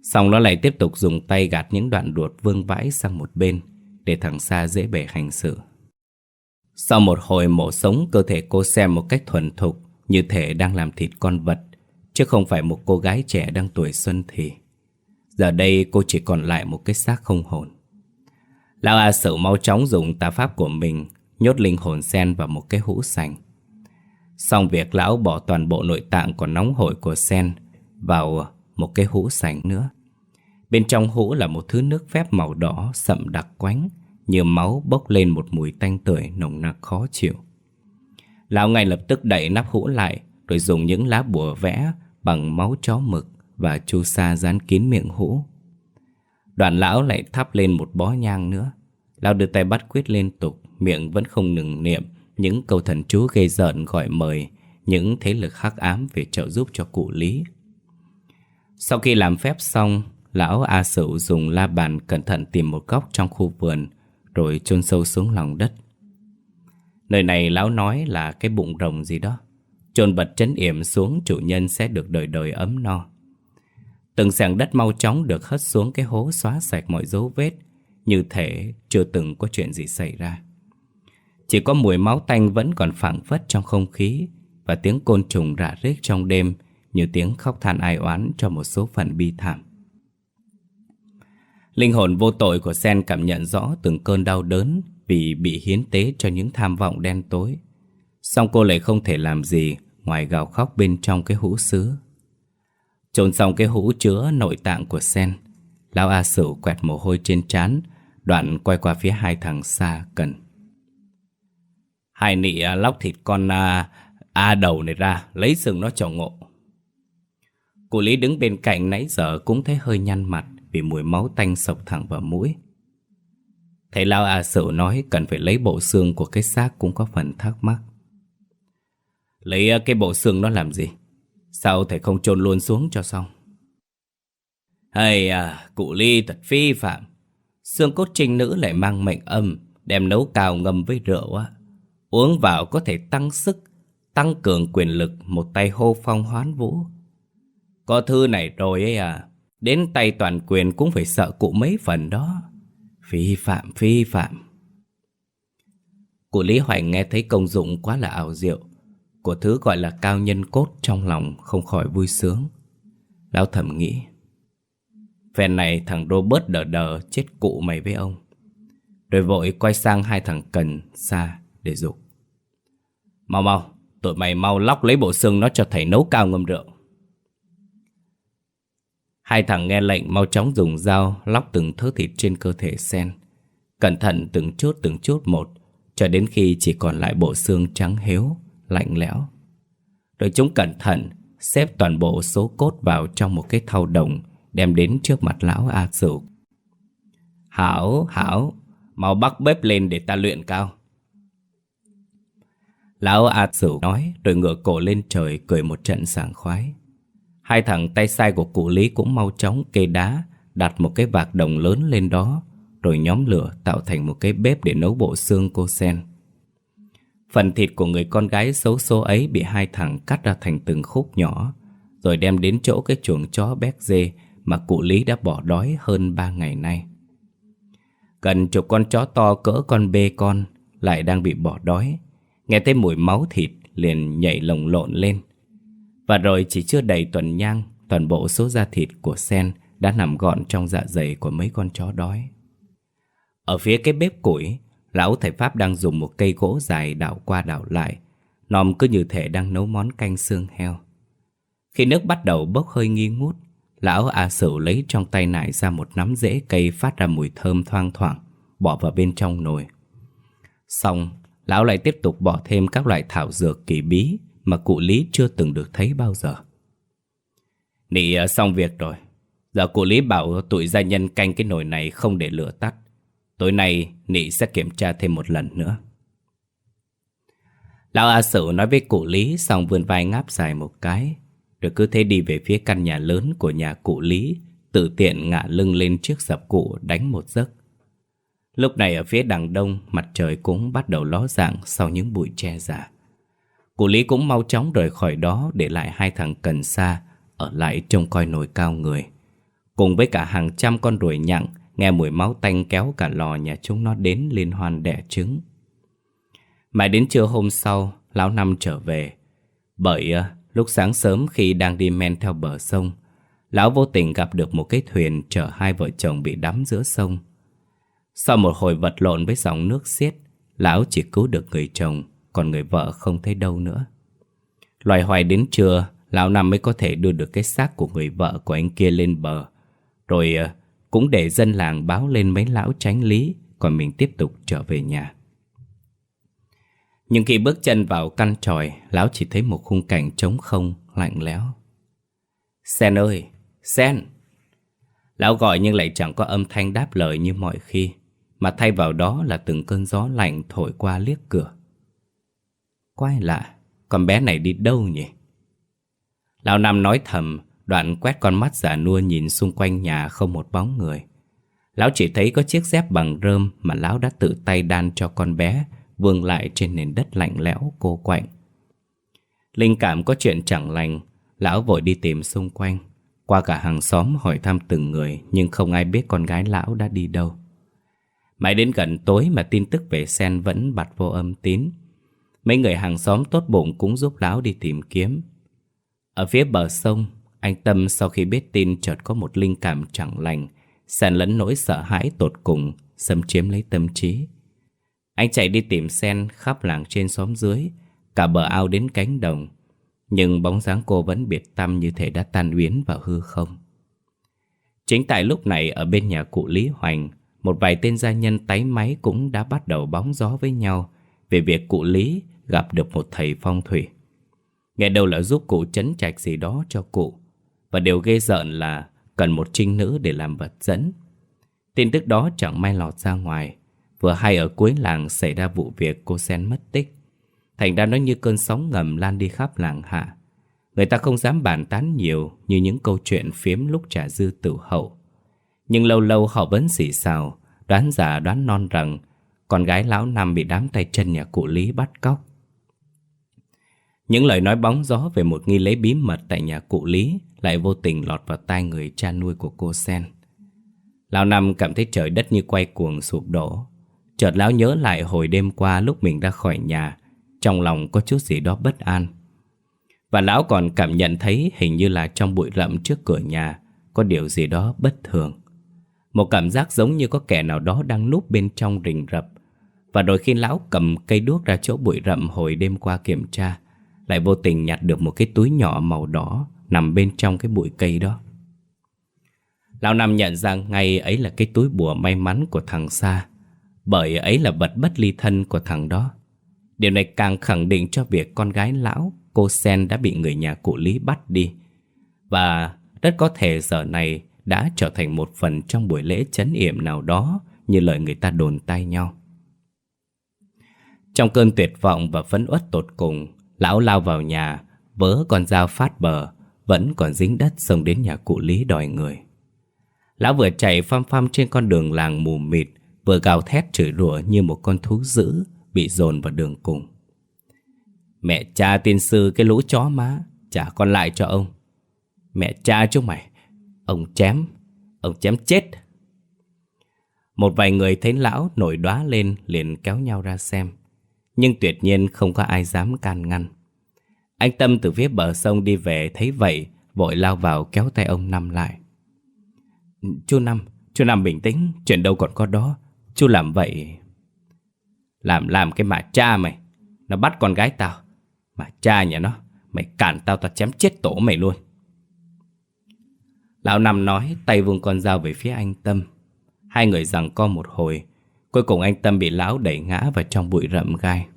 [SPEAKER 1] Xong nó lại tiếp tục dùng tay gạt những đoạn ruột vương vãi sang một bên, để thằng Sa dễ bề hành xử. Sau một hồi mổ sống, cơ thể cô xem một cách thuần thục, như thể đang làm thịt con vật, chứ không phải một cô gái trẻ đang tuổi xuân thì. Giờ đây cô chỉ còn lại một cái xác không hồn. Lão A Sử mau chóng dùng tà pháp của mình Nhốt linh hồn sen vào một cái hũ sành. Xong việc lão bỏ toàn bộ nội tạng còn nóng hổi của sen Vào một cái hũ sành nữa. Bên trong hũ là một thứ nước phép màu đỏ sậm đặc quánh, Như máu bốc lên một mùi tanh tưởi nồng nặc khó chịu. Lão ngay lập tức đẩy nắp hũ lại rồi dùng những lá bùa vẽ bằng máu chó mực và chu sa dán kín miệng hũ. Đoàn lão lại thắp lên một bó nhang nữa, Lão đưa tay bắt quyết liên tục Miệng vẫn không ngừng niệm Những câu thần chú gây giận gọi mời Những thế lực hắc ám về trợ giúp cho cụ Lý. Sau khi làm phép xong Lão A Sửu dùng la bàn cẩn thận tìm một góc trong khu vườn Rồi chôn sâu xuống lòng đất. Nơi này lão nói là cái bụng rồng gì đó chôn vật chấn yểm xuống, chủ nhân sẽ được đời đời ấm no. Từng sàng đất mau chóng được hất xuống cái hố xóa sạch mọi dấu vết. Như thể chưa từng có chuyện gì xảy ra. Chỉ có mùi máu tanh vẫn còn phảng phất trong không khí, Và tiếng côn trùng rạ rích trong đêm, Như tiếng khóc than ai oán cho một số phận bi thảm. Linh hồn vô tội của Sen cảm nhận rõ từng cơn đau đớn Vì bị hiến tế cho những tham vọng đen tối. Song cô lại không thể làm gì Ngoài gào khóc bên trong cái hũ sứ trộn xong cái hũ chứa nội tạng của sen Lão A Sửu quẹt mồ hôi trên trán Đoạn quay qua phía hai thằng xa cần. Hai nị à, lóc thịt con A, A đầu này ra Lấy sừng nó cho ngộ. Cụ Lý đứng bên cạnh nãy giờ cũng thấy hơi nhăn mặt Vì mùi máu tanh sộc thẳng vào mũi. Thầy Lão A Sửu nói cần phải lấy bộ xương của cái xác cũng có phần thắc mắc. Lấy ờ, cái bộ xương nó làm gì? Sao thầy không chôn luôn xuống cho xong? Hay à Cụ Ly thật phi phạm. Xương cốt trinh nữ lại mang mệnh âm, Đem nấu cào ngâm với rượu á. Uống vào có thể tăng sức, Tăng cường quyền lực, Một tay hô phong hoán vũ. Có thư này rồi ấy à Đến tay toàn quyền cũng phải sợ cụ mấy phần đó. Phi phạm phi phạm. Cụ Lý Hoành nghe thấy công dụng quá là ảo diệu của thứ gọi là cao nhân cốt trong lòng không khỏi vui sướng. Lão thầm nghĩ, phen này thằng Robert đờ đờ chết cụ mày với ông. Rồi vội quay sang hai thằng cần xa để dục. Mau mau, tụi mày mau lóc lấy bộ xương nó cho thầy nấu cao ngâm rượu. Hai thằng nghe lệnh mau chóng dùng dao lóc từng thớ thịt trên cơ thể sen. Cẩn thận từng chút từng chút một, cho đến khi chỉ còn lại bộ xương trắng héo lạnh lẽo. Rồi chúng cẩn thận xếp toàn bộ số cốt vào trong một cái thau đồng đem đến trước mặt lão A Sửu. Hảo, Hảo, mau bắt bếp lên để ta luyện cao. Lão A Sửu nói rồi ngửa cổ lên trời cười một trận sảng khoái. Hai thằng tay sai của cụ Lý cũng mau chóng kê đá, đặt một cái vạc đồng lớn lên đó, rồi nhóm lửa tạo thành một cái bếp để nấu bộ xương cô sen. Phần thịt của người con gái xấu số ấy bị hai thằng cắt ra thành từng khúc nhỏ, rồi đem đến chỗ cái chuồng chó béc dê mà cụ Lý đã bỏ đói hơn ba ngày nay. Gần chục con chó to cỡ con bê con lại đang bị bỏ đói, nghe thấy mùi máu thịt liền nhảy lồng lộn lên. Và rồi chỉ chưa đầy tuần nhang, toàn bộ số da thịt của sen đã nằm gọn trong dạ dày của mấy con chó đói. Ở phía cái bếp củi, Lão thầy Pháp đang dùng một cây gỗ dài đảo qua đảo lại. Nòm cứ như thể đang nấu món canh xương heo. Khi nước bắt đầu bốc hơi nghi ngút Lão A Sửu lấy trong tay nải ra một nắm rễ cây phát ra mùi thơm thoang thoảng Bỏ vào bên trong nồi. Xong, lão lại tiếp tục bỏ thêm các loại thảo dược kỳ bí Mà cụ Lý chưa từng được thấy bao giờ. Nị à, xong việc rồi. Giờ cụ Lý bảo tụi gia nhân canh cái nồi này không để lửa tắt. Tối nay Nị sẽ kiểm tra thêm một lần nữa. Lão A Sử nói với cụ Lý, Xong vươn vai ngáp dài một cái. Rồi cứ thế đi về phía căn nhà lớn của nhà cụ Lý, Tự tiện ngả lưng lên chiếc sập cụ đánh một giấc. Lúc này ở phía đằng đông, Mặt trời cũng bắt đầu ló dạng Sau những bụi tre già Cụ Lý cũng mau chóng rời khỏi đó Để lại hai thằng cần xa Ở lại trông coi nồi cao người. Cùng với cả hàng trăm con ruồi nhặng Nghe mùi máu tanh kéo cả lò nhà chúng nó đến liên hoan đẻ trứng. Mãi đến trưa hôm sau Lão Năm trở về. Bởi uh, lúc sáng sớm khi đang đi men theo bờ sông Lão vô tình gặp được một cái thuyền chở hai vợ chồng bị đắm giữa sông. Sau một hồi vật lộn với dòng nước xiết Lão chỉ cứu được người chồng Còn người vợ không thấy đâu nữa. Loài hoài đến trưa Lão Năm mới có thể đưa được cái xác của người vợ của anh kia lên bờ. Rồi uh, cũng để dân làng báo lên mấy lão tránh lý Còn mình tiếp tục trở về nhà. Nhưng khi bước chân vào căn tròi Lão chỉ thấy một khung cảnh trống không Lạnh lẽo. Sen ơi, Sen! Lão gọi nhưng lại chẳng có âm thanh đáp lời như mọi khi Mà thay vào đó là từng cơn gió lạnh thổi qua liếc cửa. Quái lạ Con bé này đi đâu nhỉ? Lão nam nói thầm Đoạn quét con mắt giả nua nhìn xung quanh nhà không một bóng người. Lão chỉ thấy có chiếc dép bằng rơm Mà lão đã tự tay đan cho con bé, Vương lại trên nền đất lạnh lẽo, cô quạnh. Linh cảm có chuyện chẳng lành, Lão vội đi tìm xung quanh. Qua cả hàng xóm hỏi thăm từng người, Nhưng không ai biết con gái lão đã đi đâu. Mãi đến gần tối mà tin tức về sen vẫn bật vô âm tín. Mấy người hàng xóm tốt bụng cũng giúp lão đi tìm kiếm. Ở phía bờ sông anh Tâm sau khi biết tin chợt có một linh cảm chẳng lành Xen lẫn nỗi sợ hãi tột cùng, Xâm chiếm lấy tâm trí. Anh chạy đi tìm sen khắp làng trên xóm dưới, Cả bờ ao đến cánh đồng, Nhưng bóng dáng cô vẫn biệt tâm như thể đã tan uyến vào hư không. Chính tại lúc này ở bên nhà cụ Lý Hoành, Một vài tên gia nhân tái máy cũng đã bắt đầu bóng gió với nhau Về việc cụ Lý gặp được một thầy phong thủy. Nghe đâu là giúp cụ chấn trạch gì đó cho cụ và điều ghê rợn là cần một trinh nữ để làm vật dẫn. Tin tức đó chẳng may lọt ra ngoài. Vừa hay ở cuối làng xảy ra vụ việc cô Sen mất tích. Thành ra nó như cơn sóng ngầm lan đi khắp làng hạ. Người ta không dám bàn tán nhiều Như những câu chuyện phiếm lúc trả dư tử hậu. Nhưng lâu lâu họ vẫn xỉ xào, Đoán giả đoán non rằng Con gái lão năm bị đám tay chân nhà cụ Lý bắt cóc. Những lời nói bóng gió về một nghi lễ bí mật tại nhà cụ Lý Lại vô tình lọt vào tai người cha nuôi của cô Sen. Lão Năm cảm thấy trời đất như quay cuồng sụp đổ. Chợt lão nhớ lại hồi đêm qua lúc mình ra khỏi nhà, trong lòng có chút gì đó bất an. Và lão còn cảm nhận thấy hình như là trong bụi rậm trước cửa nhà Có điều gì đó bất thường. Một cảm giác giống như có kẻ nào đó đang núp bên trong rình rập. Và đôi khi lão cầm cây đuốc ra chỗ bụi rậm hồi đêm qua kiểm tra. Lại vô tình nhặt được một cái túi nhỏ màu đỏ Nằm bên trong cái bụi cây đó Lão Năm nhận ra ngay ấy là cái túi bùa may mắn của thằng Sa Bởi ấy là vật bất ly thân của thằng đó Điều này càng khẳng định cho việc con gái lão, cô Sen đã bị người nhà cụ Lý bắt đi. Và rất có thể giờ này đã trở thành một phần trong buổi lễ chấn yểm nào đó như lời người ta đồn tay nhau. Trong cơn tuyệt vọng và phấn uất tột cùng, lão lao vào nhà, vớ con dao phát bờ, vẫn còn dính đất xông đến nhà cụ Lý đòi người. Lão vừa chạy phăm phăm trên con đường làng mù mịt, vừa gào thét chửi rủa như một con thú dữ, bị dồn vào đường cùng. Mẹ cha tiên sư cái lũ chó má, trả con lại cho ông. Mẹ cha chúng mày, ông chém, ông chém chết. Một vài người thấy lão nổi đóa lên liền kéo nhau ra xem. Nhưng tuyệt nhiên không có ai dám can ngăn. Anh Tâm từ phía bờ sông đi về thấy vậy, vội lao vào kéo tay ông Năm lại. Chú Năm, chú Năm bình tĩnh, chuyện đâu còn có đó. Chú làm vậy làm làm cái mà cha mày Nó bắt con gái tao Mà cha nhà nó Mày cản tao tao chém chết tổ mày luôn Lão Năm nói tay vùng con dao về phía anh Tâm Hai người rằng co một hồi Cuối cùng anh Tâm bị lão đẩy ngã vào trong bụi rậm gai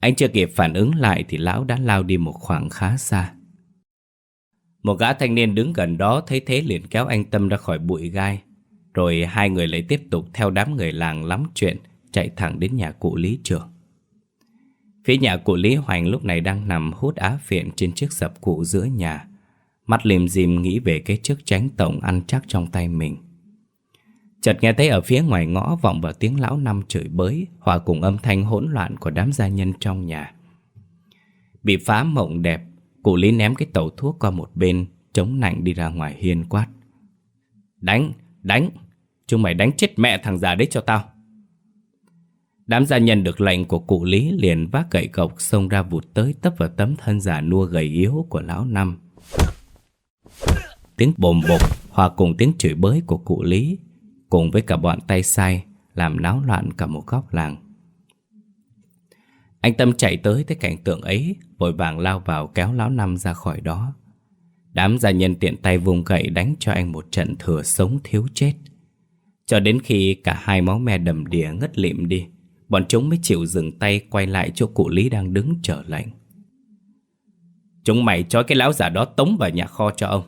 [SPEAKER 1] Anh chưa kịp phản ứng lại Thì lão đã lao đi một khoảng khá xa Một gã thanh niên đứng gần đó Thấy thế liền kéo anh Tâm ra khỏi bụi gai Rồi hai người lại tiếp tục theo đám người làng lắm chuyện, chạy thẳng đến nhà cụ Lý Trường. Phía nhà cụ Lý Hoành lúc này đang nằm hút á phiện trên chiếc sập cụ giữa nhà. Mắt liềm dìm nghĩ về cái chiếc tránh tổng ăn chắc trong tay mình. Chợt nghe thấy ở phía ngoài ngõ vọng vào tiếng lão năm chửi bới, hòa cùng âm thanh hỗn loạn của đám gia nhân trong nhà. Bị phá mộng đẹp, cụ Lý ném cái tàu thuốc qua một bên, chống nạnh đi ra ngoài hiên quát. Đánh, đánh, chúng mày đánh chết mẹ thằng già đấy cho tao. Đám gia nhân được lệnh của cụ Lý liền vác gậy gộc xông ra vụt tới tấp vào tấm thân già nua gầy yếu của lão Năm. Tiếng bồm bột hòa cùng tiếng chửi bới của cụ Lý cùng với cả bọn tay sai làm náo loạn cả một góc làng. Anh Tâm chạy tới thấy cảnh tượng ấy, vội vàng lao vào kéo lão Năm ra khỏi đó. Đám gia nhân tiện tay vùng gậy đánh cho anh một trận thừa sống thiếu chết. Cho đến khi cả hai máu me đầm đìa ngất lịm đi, Bọn chúng mới chịu dừng tay quay lại chỗ cụ Lý đang đứng chờ lệnh Chúng mày cho cái lão giả đó tống vào nhà kho cho ông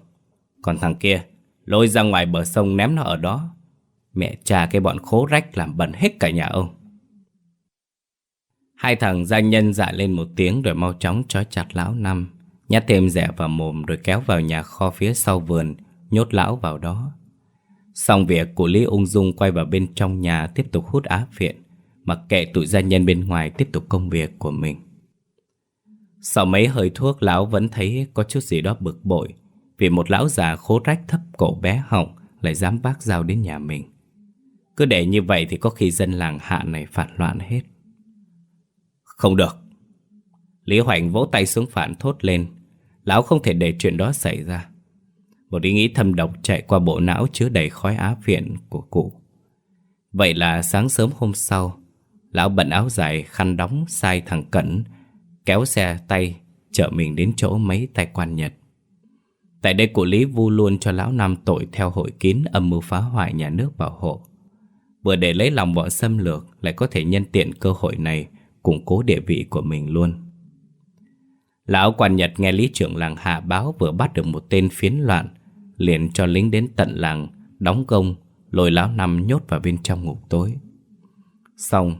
[SPEAKER 1] Còn thằng kia Lôi ra ngoài bờ sông ném nó ở đó Mẹ cha cái bọn khố rách làm bẩn hết cả nhà ông. Hai thằng gia nhân dạ lên một tiếng rồi mau chóng trói chặt lão năm Nhát thêm rẻ vào mồm rồi kéo vào nhà kho phía sau vườn, Nhốt lão vào đó. Xong việc của Lý ung dung quay vào bên trong nhà tiếp tục hút á phiện, Mặc kệ tụi gia nhân bên ngoài tiếp tục công việc của mình. Sau mấy hơi thuốc, lão vẫn thấy có chút gì đó bực bội, Vì một lão già khố rách thấp cổ bé họng Lại dám bác dao đến nhà mình. Cứ để như vậy thì có khi dân làng hạ này phản loạn hết. Không được. Lý Hoành vỗ tay xuống phản thốt lên. Lão không thể để chuyện đó xảy ra. Một ý nghĩ thâm độc chạy qua bộ não chứa đầy khói á phiện của cụ. Vậy là sáng sớm hôm sau, Lão bận áo dài khăn đóng sai thằng Cẩn, Kéo xe tay chở mình đến chỗ mấy tay quan nhật. Tại đây cụ Lý vu luôn cho lão Nam tội theo hội kín âm mưu phá hoại nhà nước bảo hộ. Vừa để lấy lòng bọn xâm lược, lại có thể nhân tiện cơ hội này, củng cố địa vị của mình luôn. Lão quan nhật nghe lý trưởng làng hạ báo vừa bắt được một tên phiến loạn, Liền cho lính đến tận làng, Đóng công, Lôi lão năm nhốt vào bên trong ngục tối. Xong,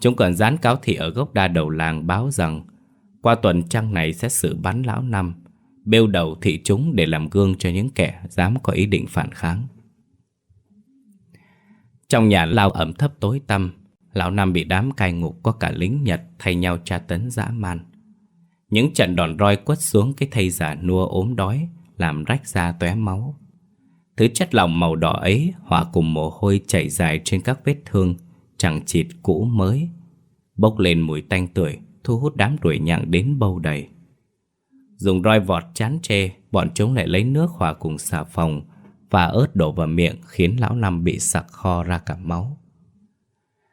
[SPEAKER 1] Chúng còn dán cáo thị ở gốc đa đầu làng báo rằng, Qua tuần trăng này sẽ xử bắn lão năm, Bêu đầu thị chúng để làm gương cho những kẻ dám có ý định phản kháng. Trong nhà lao ẩm thấp tối tăm, Lão Năm bị đám cai ngục có cả lính Nhật thay nhau tra tấn dã man. Những trận đòn roi quất xuống cái thây giả nua ốm đói, Làm rách da tóe máu. Thứ chất lỏng màu đỏ ấy Hòa cùng mồ hôi chảy dài trên các vết thương, Chẳng chịt cũ mới. Bốc lên mùi tanh tưởi, Thu hút đám đuổi nhặng đến bâu đầy. Dùng roi vọt chán chê, Bọn chúng lại lấy nước hòa cùng xà phòng và ớt đổ vào miệng Khiến lão Năm bị sặc kho ra cả máu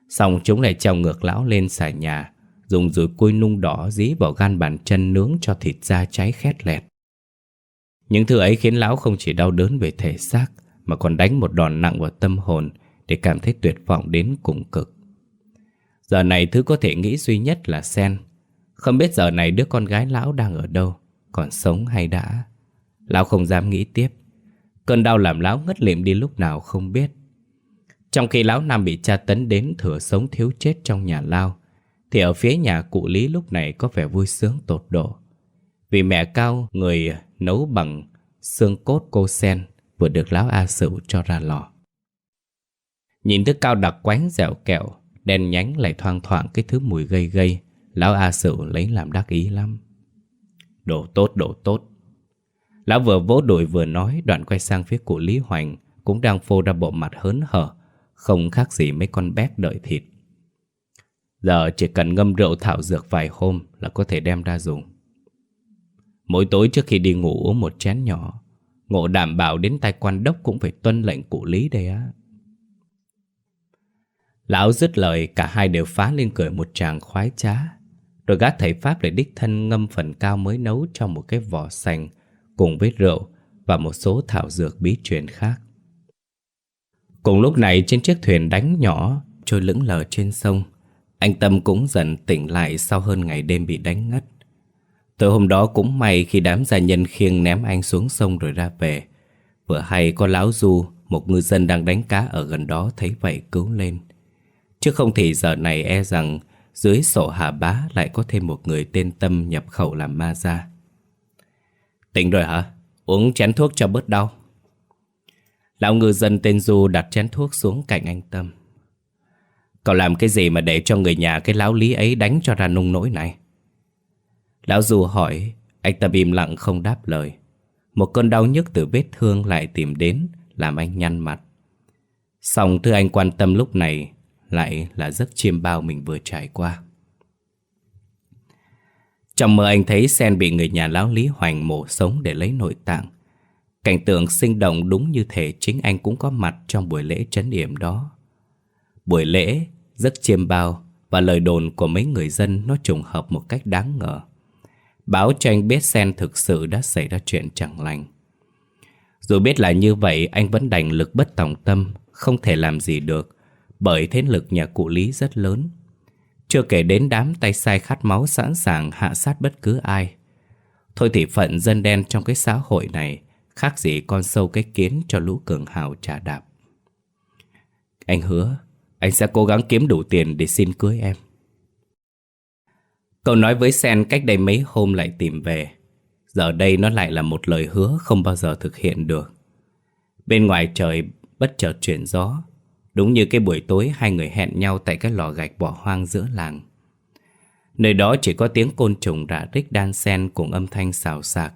[SPEAKER 1] Xong chúng lại treo ngược lão lên xà nhà dùng rủi cui nung đỏ dí vào gan bàn chân nướng cho thịt da cháy khét lẹt. Những thứ ấy khiến lão không chỉ đau đớn về thể xác mà còn đánh một đòn nặng vào tâm hồn để cảm thấy tuyệt vọng đến cùng cực. Giờ này thứ có thể nghĩ duy nhất là Sen. Không biết giờ này đứa con gái lão đang ở đâu, còn sống hay đã. Lão không dám nghĩ tiếp. Cơn đau làm lão ngất lịm đi lúc nào không biết. Trong khi lão Nam bị tra tấn đến thừa sống thiếu chết trong nhà lao, thì ở phía nhà cụ Lý lúc này có vẻ vui sướng tột độ. Vì mẹ Cao, người nấu bằng xương cốt cô sen, vừa được lão A Sửu cho ra lò. Nhìn thứ Cao đặc quánh dẻo kẹo, đen nhánh lại thoang thoảng cái thứ mùi gây gây, lão A Sửu lấy làm đắc ý lắm. Đồ tốt, đồ tốt. Lão vừa vỗ đùi vừa nói, đoạn quay sang phía cụ Lý Hoành, cũng đang phô ra bộ mặt hớn hở, không khác gì mấy con bét đợi thịt. Giờ chỉ cần ngâm rượu thảo dược vài hôm là có thể đem ra dùng. Mỗi tối trước khi đi ngủ uống một chén nhỏ, ngộ đảm bảo đến tay quan đốc cũng phải tuân lệnh cụ lý đây á. Lão dứt lời cả hai đều phá lên cười một tràng khoái trá. Rồi gác thầy Pháp lại đích thân ngâm phần cao mới nấu trong một cái vỏ sành cùng với rượu và một số thảo dược bí truyền khác. Cùng lúc này trên chiếc thuyền đánh nhỏ trôi lững lờ trên sông, anh Tâm cũng dần tỉnh lại sau hơn ngày đêm bị đánh ngất. Từ hôm đó cũng may khi đám gia nhân khiêng ném anh xuống sông rồi ra về. Vừa hay có lão Du, một ngư dân đang đánh cá ở gần đó thấy vậy cứu lên. Chứ không thì giờ này e rằng dưới sổ hà bá lại có thêm một người tên Tâm nhập khẩu làm ma ra. Tỉnh rồi hả? Uống chén thuốc cho bớt đau. Lão ngư dân tên Du đặt chén thuốc xuống cạnh anh Tâm. Cậu làm cái gì mà để cho người nhà cái lão lý ấy đánh cho ra nung nỗi này? Lão Du hỏi, anh ta im lặng không đáp lời. Một cơn đau nhức từ vết thương lại tìm đến, làm anh nhăn mặt. Xong thứ anh quan tâm lúc này lại là giấc chiêm bao mình vừa trải qua. Trong mơ anh thấy Sen bị người nhà lão Lý Hoành mổ sống để lấy nội tạng. Cảnh tượng sinh động đúng như thể chính anh cũng có mặt trong buổi lễ trấn yểm đó. Buổi lễ giấc chiêm bao và lời đồn của mấy người dân nó trùng hợp một cách đáng ngờ. Báo cho anh biết Sen thực sự đã xảy ra chuyện chẳng lành. Dù biết là như vậy, anh vẫn đành lực bất tòng tâm, không thể làm gì được, bởi thế lực nhà cụ Lý rất lớn. Chưa kể đến đám tay sai khát máu sẵn sàng hạ sát bất cứ ai. Thôi thì phận dân đen trong cái xã hội này khác gì con sâu cái kiến cho lũ cường hào trả đạp. Anh hứa, Anh sẽ cố gắng kiếm đủ tiền để xin cưới em Cậu nói với Sen cách đây mấy hôm lại tìm về Giờ đây nó lại là một lời hứa không bao giờ thực hiện được Bên ngoài trời bất chợt chuyển gió Đúng như cái buổi tối hai người hẹn nhau tại cái lò gạch bỏ hoang giữa làng Nơi đó chỉ có tiếng côn trùng rã rích đan sen cùng âm thanh xào xạc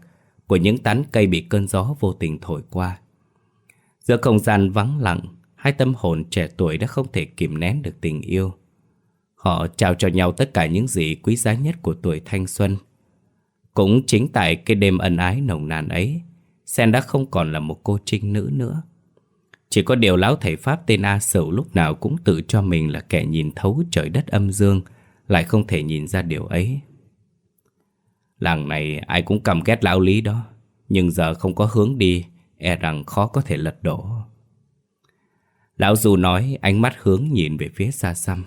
[SPEAKER 1] của những tán cây bị cơn gió vô tình thổi qua. Giữa không gian vắng lặng, hai tâm hồn trẻ tuổi đã không thể kìm nén được tình yêu. Họ trao cho nhau tất cả những gì quý giá nhất của tuổi thanh xuân. Cũng chính tại cái đêm ân ái nồng nàn ấy, Sen đã không còn là một cô trinh nữ nữa. Chỉ có điều lão thầy Pháp tên A Sửu lúc nào cũng tự cho mình là kẻ nhìn thấu trời đất âm dương, lại không thể nhìn ra điều ấy. Làng này ai cũng cầm ghét lão lý đó, nhưng giờ không có hướng đi, e rằng khó có thể lật đổ. Lão Du nói ánh mắt hướng nhìn về phía xa xăm.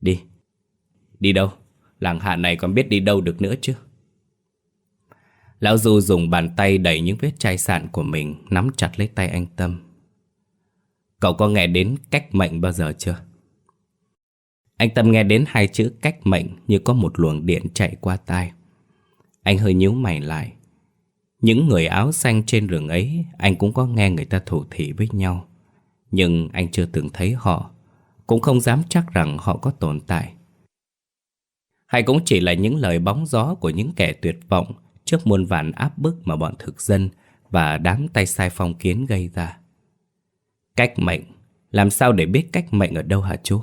[SPEAKER 1] Đi. Đi đâu? Làng hạ này còn biết đi đâu được nữa chứ? Lão Du dùng bàn tay đẩy những vết chai sạn của mình nắm chặt lấy tay anh Tâm. Cậu có nghe đến cách mệnh bao giờ chưa? Anh Tâm nghe đến hai chữ cách mệnh như có một luồng điện chạy qua tai. Anh hơi nhíu mày lại. Những người áo xanh trên rừng ấy anh cũng có nghe người ta thủ thị với nhau. Nhưng anh chưa từng thấy họ, cũng không dám chắc rằng họ có tồn tại. Hay cũng chỉ là những lời bóng gió của những kẻ tuyệt vọng trước muôn vạn áp bức mà bọn thực dân và đám tay sai phong kiến gây ra. Cách mệnh, làm sao để biết cách mệnh ở đâu hả chú?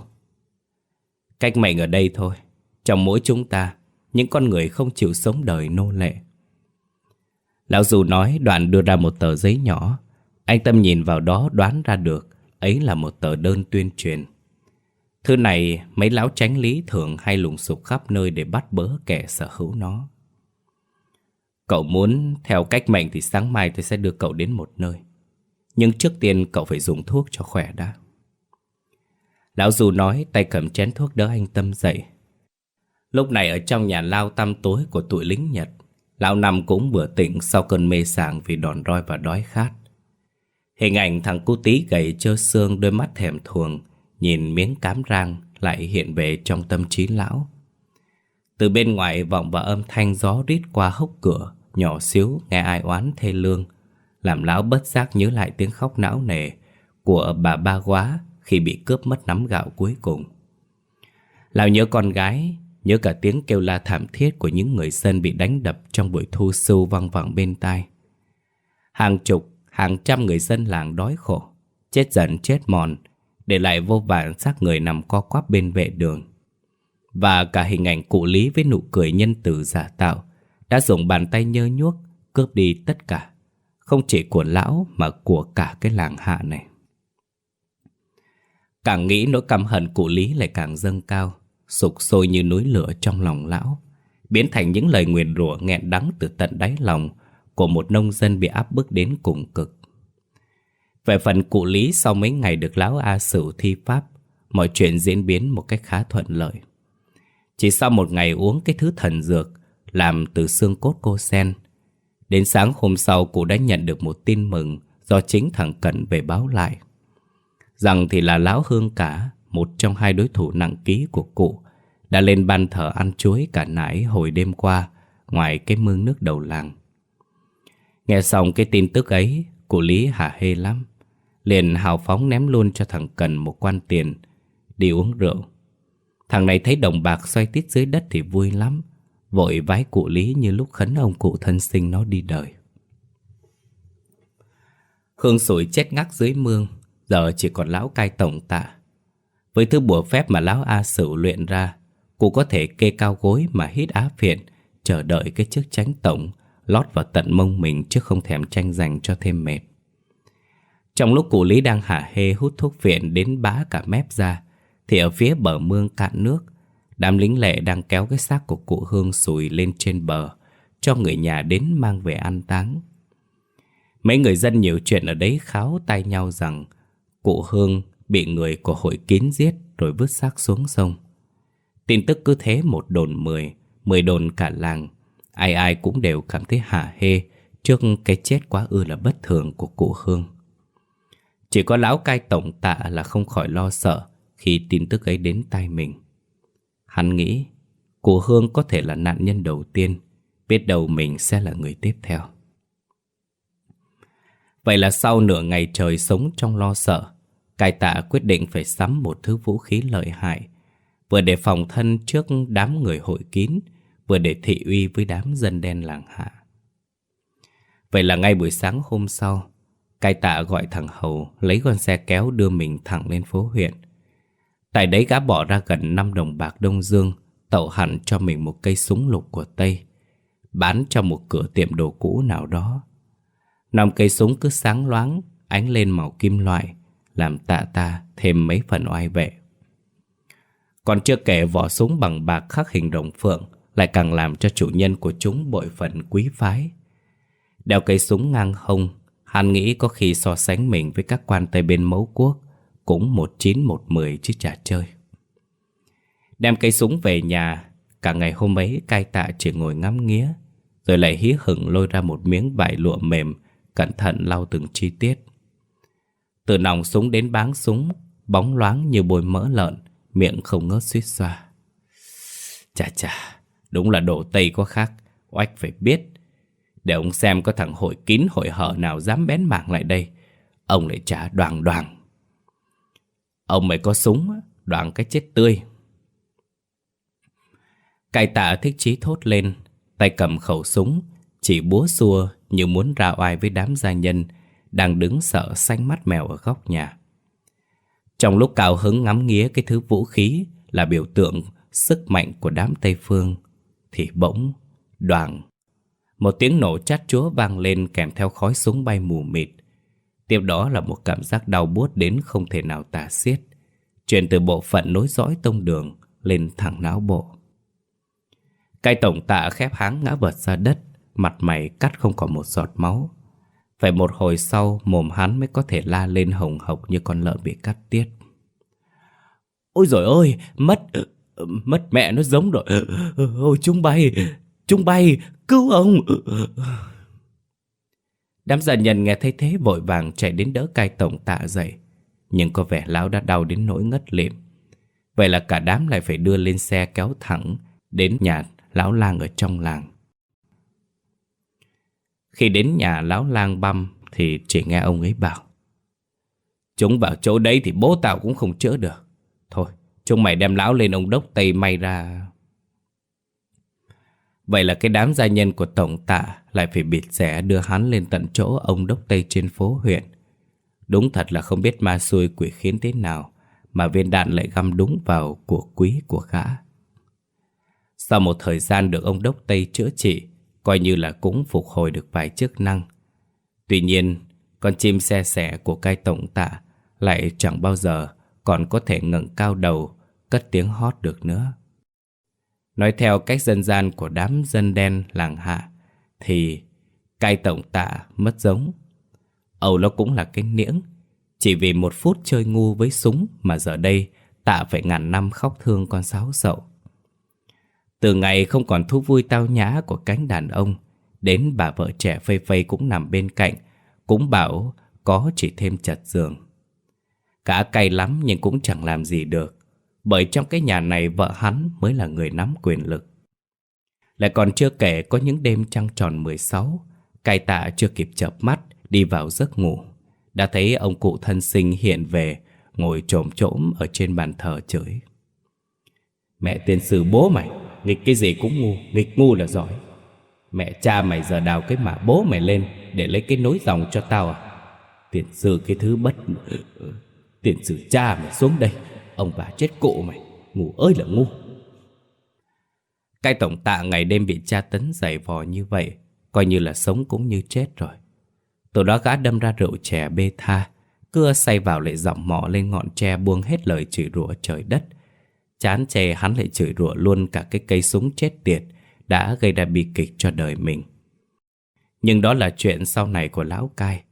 [SPEAKER 1] Cách mệnh ở đây thôi, trong mỗi chúng ta, những con người không chịu sống đời nô lệ. Lão dù nói đoạn đưa ra một tờ giấy nhỏ, anh Tâm nhìn vào đó đoán ra được ấy là một tờ đơn tuyên truyền. thứ này mấy lão tránh lý thường hay lùng sục khắp nơi để bắt bớ kẻ sở hữu nó. Cậu muốn theo cách mệnh thì sáng mai tôi sẽ đưa cậu đến một nơi. Nhưng trước tiên cậu phải dùng thuốc cho khỏe đã. Lão dù nói tay cầm chén thuốc đỡ anh Tâm dậy. Lúc này ở trong nhà lao tăm tối của tụi lính Nhật, lão nằm cũng vừa tỉnh sau cơn mê sảng vì đòn roi và đói khát. Hình ảnh thằng cu tí gầy trơ xương đôi mắt thèm thuồng, nhìn miếng cám rang lại hiện về trong tâm trí lão. Từ bên ngoài vọng vào âm thanh gió rít qua hốc cửa, nhỏ xíu nghe ai oán thê lương, làm lão bất giác nhớ lại tiếng khóc não nề của bà ba quá khi bị cướp mất nắm gạo cuối cùng. Lão nhớ con gái, nhớ cả tiếng kêu la thảm thiết của những người dân bị đánh đập trong buổi thu sưu văng vẳng bên tai. Hàng chục, hàng trăm người dân làng đói khổ, chết dần chết mòn, để lại vô vàn xác người nằm co quắp bên vệ đường. Và cả hình ảnh cụ Lý với nụ cười nhân từ giả tạo đã dùng bàn tay nhơ nhuốc cướp đi tất cả, không chỉ của lão mà của cả cái làng hạ này. Càng nghĩ nỗi căm hận cụ Lý lại càng dâng cao, sục sôi như núi lửa trong lòng lão, biến thành những lời nguyền rủa nghẹn đắng từ tận đáy lòng của một nông dân bị áp bức đến cùng cực. Về phần cụ Lý sau mấy ngày được lão A Sửu thi pháp, mọi chuyện diễn biến một cách khá thuận lợi. Chỉ sau một ngày uống cái thứ thần dược làm từ xương cốt cô sen, đến sáng hôm sau cụ đã nhận được một tin mừng do chính thằng Cận về báo lại. Rằng thì là lão hương cả, một trong hai đối thủ nặng ký của cụ, đã lên ban thờ ăn chuối cả nải hồi đêm qua, ngoài cái mương nước đầu làng. Nghe xong cái tin tức ấy, cụ Lý hả hê lắm. Liền hào phóng ném luôn cho thằng Cần một quan tiền, đi uống rượu. Thằng này thấy đồng bạc xoay tít dưới đất thì vui lắm, vội vái cụ Lý như lúc khấn ông cụ thân sinh nó đi đời. khương sủi chết ngắc dưới mương, Giờ chỉ còn lão cai tổng tạ Với thứ bùa phép mà lão A Sử luyện ra Cụ có thể kê cao gối mà hít á phiện Chờ đợi cái chức tránh tổng Lót vào tận mông mình chứ không thèm tranh giành cho thêm mệt Trong lúc cụ Lý đang hả hê hút thuốc phiện đến bá cả mép ra Thì ở phía bờ mương cạn nước Đám lính lệ đang kéo cái xác của cụ Hương sùi lên trên bờ Cho người nhà đến mang về an táng Mấy người dân nhiều chuyện ở đấy kháo tay nhau rằng Cụ Hương bị người của hội kín giết rồi vứt xác xuống sông. Tin tức cứ thế một đồn mười, mười đồn cả làng. Ai ai cũng đều cảm thấy hả hê trước cái chết quá ư là bất thường của cụ Hương. Chỉ có lão cai tổng tạ là không khỏi lo sợ Khi tin tức ấy đến tai mình Hắn nghĩ, Cô Hương có thể là nạn nhân đầu tiên, Biết đâu mình sẽ là người tiếp theo. Vậy là sau nửa ngày trời sống trong lo sợ, Cai tạ quyết định phải sắm một thứ vũ khí lợi hại, Vừa để phòng thân trước đám người hội kín, Vừa để thị uy với đám dân đen làng hạ. Vậy là ngay buổi sáng hôm sau, Cai tạ gọi thằng Hầu Lấy con xe kéo đưa mình thẳng lên phố huyện. Tại đấy gã bỏ ra gần 5 đồng bạc Đông Dương, Tậu hẳn cho mình một cây súng lục của Tây, Bán cho một cửa tiệm đồ cũ nào đó. Nòng cây súng cứ sáng loáng, Ánh lên màu kim loại, Làm tạ ta thêm mấy phần oai vệ. Còn chưa kể vỏ súng bằng bạc khắc hình rồng phượng Lại càng làm cho chủ nhân của chúng bội phần quý phái. Đeo cây súng ngang hông, Hắn nghĩ có khi so sánh mình với các quan tây bên mấu quốc. Cũng một chín một mười chứ chả chơi. Đem cây súng về nhà, Cả ngày hôm ấy cai tạ chỉ ngồi ngắm nghía, Rồi lại hí hửng lôi ra một miếng vải lụa mềm, Cẩn thận lau từng chi tiết. Từ nòng súng đến báng súng, Bóng loáng như bồi mỡ lợn, Miệng không ngớt suýt xoa. Chà chà, Đúng là đồ Tây có khác, Oách phải biết. Để ông xem có thằng hội kín hội hở nào dám bén mảng lại đây, Ông lại trả đoàn đoàn Ông mày có súng đoạn cái chết tươi. Cai tạ thích chí thốt lên Tay cầm khẩu súng Chỉ búa xua như muốn ra oai với đám gia nhân Đang đứng sợ xanh mắt mèo ở góc nhà. Trong lúc cao hứng ngắm nghía cái thứ vũ khí Là biểu tượng sức mạnh của đám Tây Phương Thì bỗng, đoàn Một tiếng nổ chát chúa vang lên kèm theo khói súng bay mù mịt. Tiếp đó là một cảm giác đau buốt đến không thể nào tả xiết. Truyền từ bộ phận nối dõi tông đường lên thẳng não bộ. Cái tổng tạ khép háng ngã vật ra đất, Mặt mày cắt không còn một giọt máu. Phải một hồi sau, Mồm hắn mới có thể la lên hồng hộc Như con lợn bị cắt tiết. Ôi rồi ôi Mất Mất mẹ nó giống rồi. Ôi, chúng bay Chúng bay, Cứu ông. Đám gia nhân nghe thấy thế vội vàng chạy đến đỡ cai tổng tạ dậy Nhưng có vẻ lão đã đau đến nỗi ngất lịm Vậy là cả đám lại phải đưa lên xe kéo thẳng Đến nhà lão lang ở trong làng. Khi đến nhà lão lang băm thì chỉ nghe ông ấy bảo. Chúng vào chỗ đấy thì bố tao cũng không chữa được. Thôi, chúng mày đem lão lên ông đốc Tây may ra. Vậy là cái đám gia nhân của Tổng tạ lại phải bịt rẻ đưa hắn lên tận chỗ ông đốc Tây trên phố huyện. Đúng thật là không biết ma xui quỷ khiến thế nào mà viên đạn lại găm đúng vào của quý của gã. Sau một thời gian được ông Đốc Tây chữa trị, coi như là cũng phục hồi được vài chức năng. Tuy nhiên, con chim xe sẻ của cai tổng tạ lại chẳng bao giờ còn có thể ngẩng cao đầu, cất tiếng hót được nữa. Nói theo cách dân gian của đám dân đen làng hạ, thì cai tổng tạ mất giống. Âu nó cũng là cái niễng, chỉ vì một phút chơi ngu với súng mà giờ đây tạ phải ngàn năm khóc thương con sáo sậu. Từ ngày không còn thú vui tao nhã của cánh đàn ông Đến bà vợ trẻ phây phây cũng nằm bên cạnh Cũng bảo có chỉ thêm chật giường Cả cay lắm nhưng cũng chẳng làm gì được bởi trong cái nhà này vợ hắn mới là người nắm quyền lực. Lại còn chưa kể có những đêm trăng tròn 16 Cai tạ chưa kịp chợp mắt, đi vào giấc ngủ. Đã thấy ông cụ thân sinh hiện về, Ngồi trồm trỗm ở trên bàn thờ chửi. Mẹ tiên sư bố mày, Nghịch cái gì cũng ngu, Nghịch ngu là giỏi. Mẹ cha mày giờ đào cái mả bố mày lên Để lấy cái nối dòng cho tao à? Tiền sư cái thứ bất, Tiền sử cha mày xuống đây. Ông bà chết cụ mày Ngu ơi là ngu Cái tổng tạ ngày đêm bị cha tấn dày vò như vậy, Coi như là sống cũng như chết rồi Từ đó gã đâm ra rượu chè bê tha, Cưa say vào lại giọng mỏ lên ngọn tre buông hết lời chửi rủa trời đất Chán chè hắn lại chửi rủa luôn cả cái cây súng chết tiệt đã gây ra bi kịch cho đời mình. Nhưng đó là chuyện sau này của lão cai.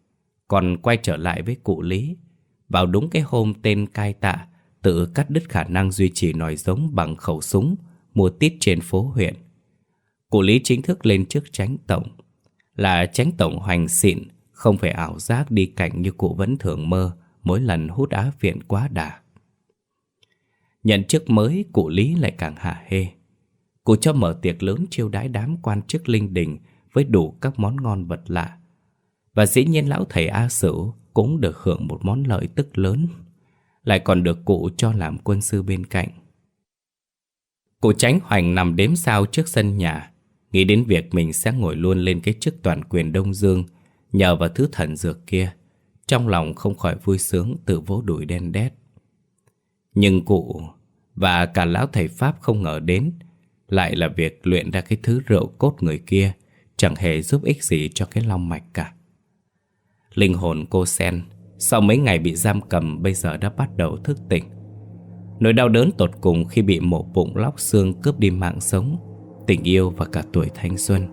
[SPEAKER 1] Còn quay trở lại với cụ Lý. Vào đúng cái hôm tên cai tạ tự cắt đứt khả năng duy trì nòi giống bằng khẩu súng mua tít trên phố huyện. Cụ Lý chính thức lên chức tránh tổng. Là tránh tổng hoành xịn, không phải ảo giác đi cảnh như cụ vẫn thường mơ mỗi lần hút á viện quá đà. Nhận chức mới, cụ Lý lại càng hạ hê. Cụ cho mở tiệc lớn chiêu đãi đám quan chức linh đình với đủ các món ngon vật lạ. Và dĩ nhiên lão thầy A Sử cũng được hưởng một món lợi tức lớn. Lại còn được cụ cho làm quân sư bên cạnh. Cụ tránh hoành nằm đếm sao trước sân nhà, nghĩ đến việc mình sẽ ngồi luôn lên cái chức toàn quyền Đông Dương nhờ vào thứ thần dược kia. Trong lòng không khỏi vui sướng tự vỗ đùi đen đét. Nhưng cụ và cả lão thầy Pháp không ngờ đến lại là việc luyện ra cái thứ rượu cốt người kia chẳng hề giúp ích gì cho cái long mạch cả. Linh hồn cô Sen sau mấy ngày bị giam cầm bây giờ đã bắt đầu thức tỉnh. Nỗi đau đớn tột cùng khi bị mổ bụng lóc xương cướp đi mạng sống, tình yêu và cả tuổi thanh xuân.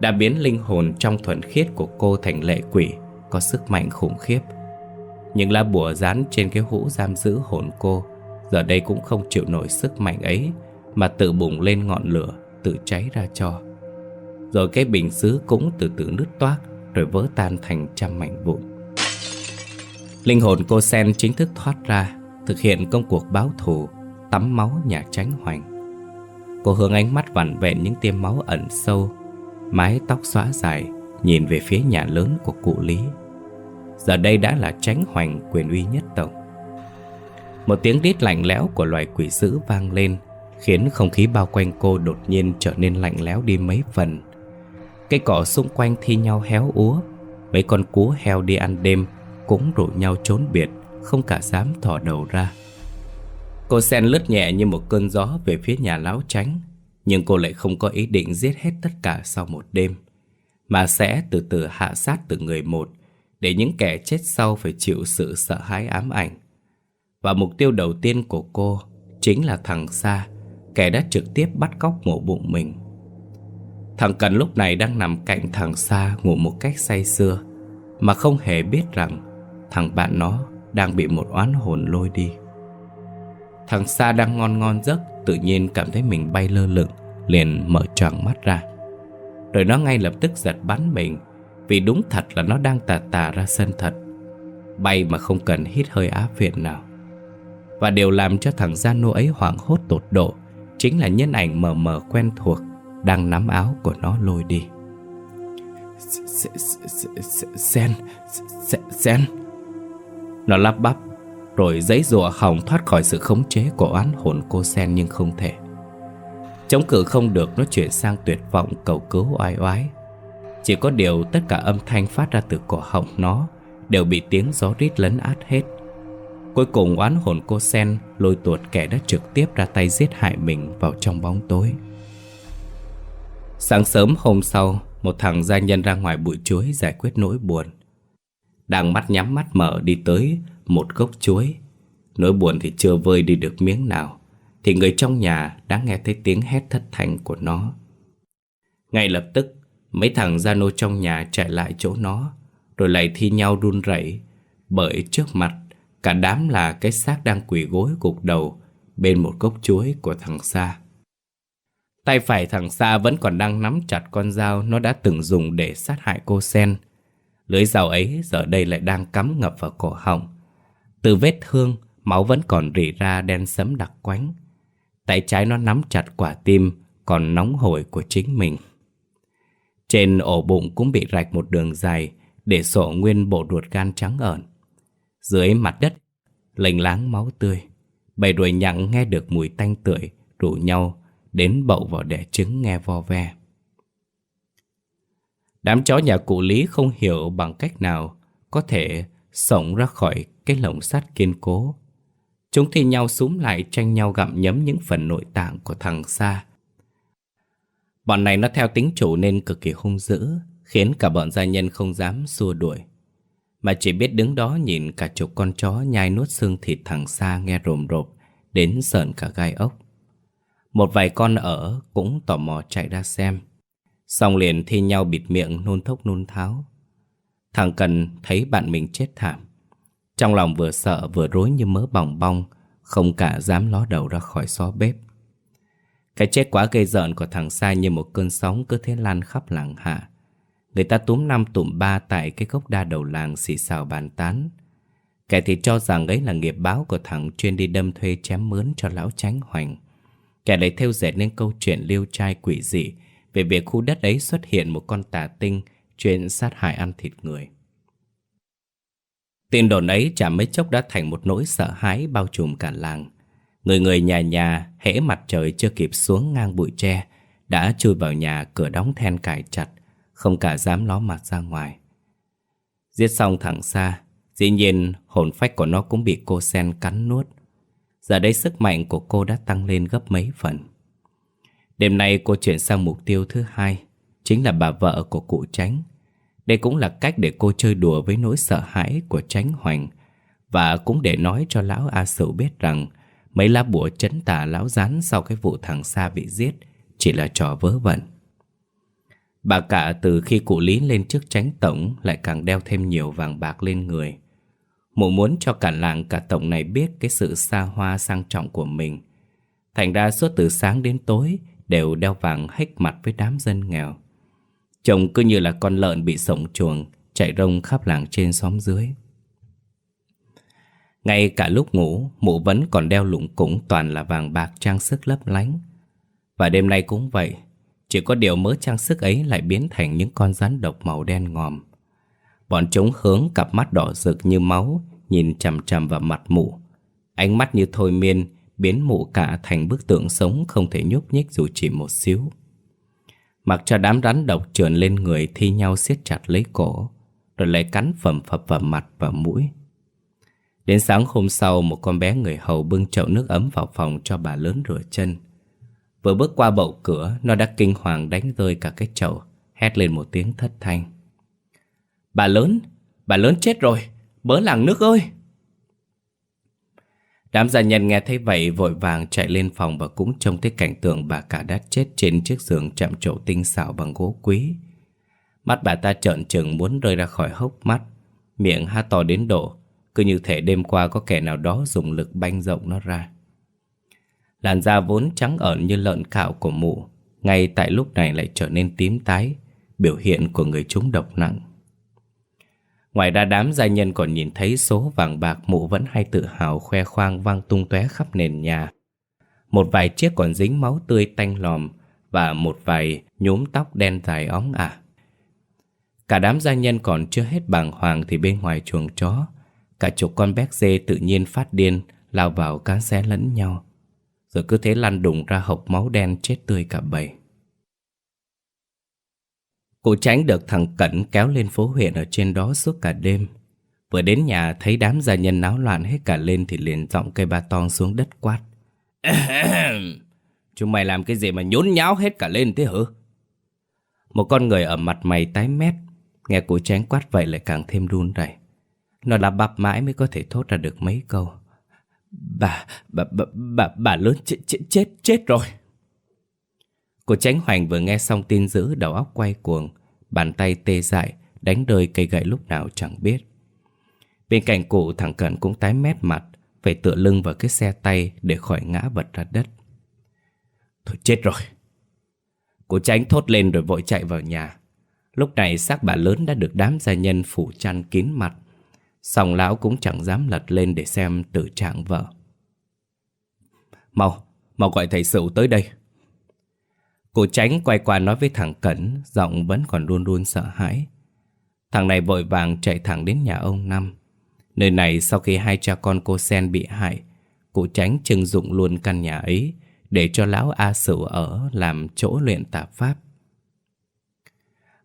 [SPEAKER 1] Đã biến linh hồn trong thuần khiết của cô thành lệ quỷ có sức mạnh khủng khiếp. Những lá bùa dán trên cái hũ giam giữ hồn cô giờ đây cũng không chịu nổi sức mạnh ấy mà tự bùng lên ngọn lửa, tự cháy ra cho. Rồi cái bình xứ cũng từ từ nứt toác rồi vỡ tan thành trăm mảnh vụn. Linh hồn cô Sen chính thức thoát ra, thực hiện công cuộc báo thù, tắm máu nhà tránh hoành. Cô hướng ánh mắt vằn vẹn những tiêm máu ẩn sâu, mái tóc xóa dài, nhìn về phía nhà lớn của cụ Lý. Giờ đây đã là tránh hoành quyền uy nhất tộc Một tiếng rít lạnh lẽo của loài quỷ dữ vang lên, khiến không khí bao quanh cô đột nhiên trở nên lạnh lẽo đi mấy phần. Cây cỏ xung quanh thi nhau héo úa, mấy con cú heo đi ăn đêm cũng rủ nhau trốn biệt, không cả dám thò đầu ra. Cô sen lướt nhẹ như một cơn gió về phía nhà lão tránh, nhưng cô lại không có ý định giết hết tất cả sau một đêm, mà sẽ từ từ hạ sát từng người một, để những kẻ chết sau phải chịu sự sợ hãi ám ảnh. Và mục tiêu đầu tiên của cô chính là thằng Sa, kẻ đã trực tiếp bắt cóc mổ bụng mình. Thằng Cần lúc này đang nằm cạnh thằng Sa ngủ một cách say sưa, mà không hề biết rằng thằng bạn nó đang bị một oán hồn lôi đi. Thằng Sa đang ngon ngon giấc, tự nhiên cảm thấy mình bay lơ lửng, liền mở tròn mắt ra. Rồi nó ngay lập tức giật bắn mình, vì đúng thật là nó đang tà tà ra sân thật. Bay mà không cần hít hơi á phiền nào. Và điều làm cho thằng Giano ấy hoảng hốt tột độ Chính là nhân ảnh mờ mờ quen thuộc Đang nắm áo của nó lôi đi Sen Sen nó lắp bắp Rồi giấy rùa hỏng thoát khỏi sự khống chế của oán hồn cô Sen nhưng không thể Chống cự không được nó chuyển sang tuyệt vọng cầu cứu oai oái Chỉ có điều tất cả âm thanh phát ra từ cổ họng nó Đều bị tiếng gió rít lấn át hết Cuối cùng oán hồn cô Sen lôi tuột kẻ đã trực tiếp ra tay giết hại mình vào trong bóng tối. Sáng sớm hôm sau, một thằng gia nhân ra ngoài bụi chuối giải quyết nỗi buồn. Đang mắt nhắm mắt mở đi tới một gốc chuối. Nỗi buồn thì chưa vơi đi được miếng nào, thì người trong nhà đã nghe thấy tiếng hét thất thanh của nó. Ngay lập tức, mấy thằng gia nô trong nhà chạy lại chỗ nó, rồi lại thi nhau run rẩy bởi trước mặt Cả đám là cái xác đang quỳ gối gục đầu Bên một gốc chuối của thằng Sa Tay phải thằng Sa vẫn còn đang nắm chặt con dao Nó đã từng dùng để sát hại cô Sen Lưới dao ấy giờ đây lại đang cắm ngập vào cổ họng Từ vết thương Máu vẫn còn rỉ ra đen sẫm đặc quánh Tay trái nó nắm chặt quả tim Còn nóng hổi của chính mình Trên ổ bụng cũng bị rạch một đường dài Để sổ nguyên bộ ruột gan trắng ẩn dưới mặt đất, lênh láng máu tươi. Bầy ruồi nhặng nghe được mùi tanh tưởi, rủ nhau đến bậu vào đẻ trứng nghe vo ve. Đám chó nhà cụ Lý không hiểu bằng cách nào có thể sống ra khỏi cái lồng sắt kiên cố. Chúng thi nhau súm lại tranh nhau gặm nhấm những phần nội tạng của thằng Sa. Bọn này nó theo tính chủ nên cực kỳ hung dữ, khiến cả bọn gia nhân không dám xua đuổi. Mà chỉ biết đứng đó nhìn cả chục con chó nhai nuốt xương thịt thằng xa nghe rồm rộp Đến sợn cả gai ốc Một vài con ở cũng tò mò chạy ra xem Xong liền thi nhau bịt miệng nôn thốc nôn tháo Thằng Cần thấy bạn mình chết thảm Trong lòng vừa sợ vừa rối như mớ bỏng bong, Không cả dám ló đầu ra khỏi xó bếp Cái chết quá gây giận của thằng Sai như một cơn sóng cứ thế lan khắp làng hạ Người ta túm năm tụm ba tại cái gốc đa đầu làng xì xào bàn tán. Kẻ thì cho rằng ấy là nghiệp báo của thằng chuyên đi đâm thuê chém mướn cho lão tránh hoành. Kẻ lại theo dệt nên câu chuyện liêu trai quỷ dị về việc khu đất ấy xuất hiện một con tà tinh chuyên sát hại ăn thịt người. Tin đồn ấy chả mấy chốc đã thành một nỗi sợ hãi bao trùm cả làng. Người người nhà nhà, hễ mặt trời chưa kịp xuống ngang bụi tre, đã chui vào nhà cửa đóng then cài chặt, không cả dám ló mặt ra ngoài. Giết xong thẳng xa, dĩ nhiên hồn phách của nó cũng bị cô sen cắn nuốt. Giờ đây sức mạnh của cô đã tăng lên gấp mấy phần. Đêm nay cô chuyển sang mục tiêu thứ hai, chính là bà vợ của cụ tránh. Đây cũng là cách để cô chơi đùa với nỗi sợ hãi của tránh hoành và cũng để nói cho lão A Sửu biết rằng mấy lá bùa chấn tà lão rán sau cái vụ thằng Sa bị giết chỉ là trò vớ vẩn. Bà cả từ khi cụ Lý lên chức tránh tổng lại càng đeo thêm nhiều vàng bạc lên người. Mụ muốn cho cả làng cả tổng này biết cái sự xa hoa sang trọng của mình. Thành ra suốt từ sáng đến tối đều đeo vàng hách mặt với đám dân nghèo. Chồng cứ như là con lợn bị sổng chuồng, chạy rông khắp làng trên xóm dưới. Ngay cả lúc ngủ, mụ vẫn còn đeo lụng củng toàn là vàng bạc trang sức lấp lánh. Và đêm nay cũng vậy, chỉ có điều mớ trang sức ấy lại biến thành những con rắn độc màu đen ngòm. Bọn chúng hướng cặp mắt đỏ rực như máu, nhìn chằm chằm vào mặt mụ. Ánh mắt như thôi miên, biến mụ cả thành bức tượng sống không thể nhúc nhích dù chỉ một xíu. Mặc cho đám rắn độc trườn lên người thi nhau siết chặt lấy cổ, rồi lại cắn phẩm phập vào mặt và mũi. Đến sáng hôm sau, một con bé người hầu bưng chậu nước ấm vào phòng cho bà lớn rửa chân. Vừa bước qua bậu cửa, nó đã kinh hoàng đánh rơi cả cái chậu, hét lên một tiếng thất thanh. Bà lớn, bà lớn chết rồi, bớ làng nước ơi! Đám gia nhân nghe thấy vậy vội vàng chạy lên phòng và cũng trông thấy cảnh tượng bà cả đã chết trên chiếc giường chạm trổ tinh xảo bằng gỗ quý. Mắt bà ta trợn trừng muốn rơi ra khỏi hốc mắt, miệng há to đến độ, cứ như thể đêm qua có kẻ nào đó dùng lực banh rộng nó ra. Làn da vốn trắng ẩn như lợn cạo của mụ, ngay tại lúc này lại trở nên tím tái, biểu hiện của người trúng độc nặng. Ngoài ra đám gia nhân còn nhìn thấy số vàng bạc mụ vẫn hay tự hào khoe khoang vang tung tóe khắp nền nhà. Một vài chiếc còn dính máu tươi tanh lòm và một vài nhúm tóc đen dài óng ả. Cả đám gia nhân còn chưa hết bàng hoàng thì bên ngoài chuồng chó, cả chục con béc dê tự nhiên phát điên lao vào cán xé lẫn nhau. Rồi cứ thế lăn đùng ra hộc máu đen chết tươi cả bầy. Cô tránh được thằng Cẩn kéo lên phố huyện ở trên đó suốt cả đêm. Vừa đến nhà thấy đám gia nhân náo loạn hết cả lên thì liền giọng cây ba tong xuống đất quát. Chúng mày làm cái gì mà nhốn nháo hết cả lên thế hả? Một con người ở mặt mày tái mét, nghe cụ tránh quát vậy lại càng thêm run rẩy. Nó là bập mãi mới có thể thốt ra được mấy câu. Bà, bà, bà, bà, bà lớn chết, chết, chết, chết rồi. Cô tránh hoành vừa nghe xong tin dữ đầu óc quay cuồng, bàn tay tê dại, đánh rơi cây gậy lúc nào chẳng biết. Bên cạnh cụ thằng Cẩn cũng tái mét mặt, phải tựa lưng vào cái xe tay để khỏi ngã vật ra đất. Thôi chết rồi. cụ tránh thốt lên rồi vội chạy vào nhà. Lúc này xác bà lớn đã được đám gia nhân phủ chăn kín mặt. sòng lão cũng chẳng dám lật lên để xem tử trạng vợ. Mau, mau gọi thầy Sửu tới đây. Cô tránh quay qua nói với thằng Cẩn, giọng vẫn còn luôn luôn sợ hãi. Thằng này vội vàng chạy thẳng đến nhà ông Năm. Nơi này sau khi hai cha con cô Sen bị hại, cụ tránh trưng dụng luôn căn nhà ấy để cho lão A Sửu ở làm chỗ luyện tà pháp.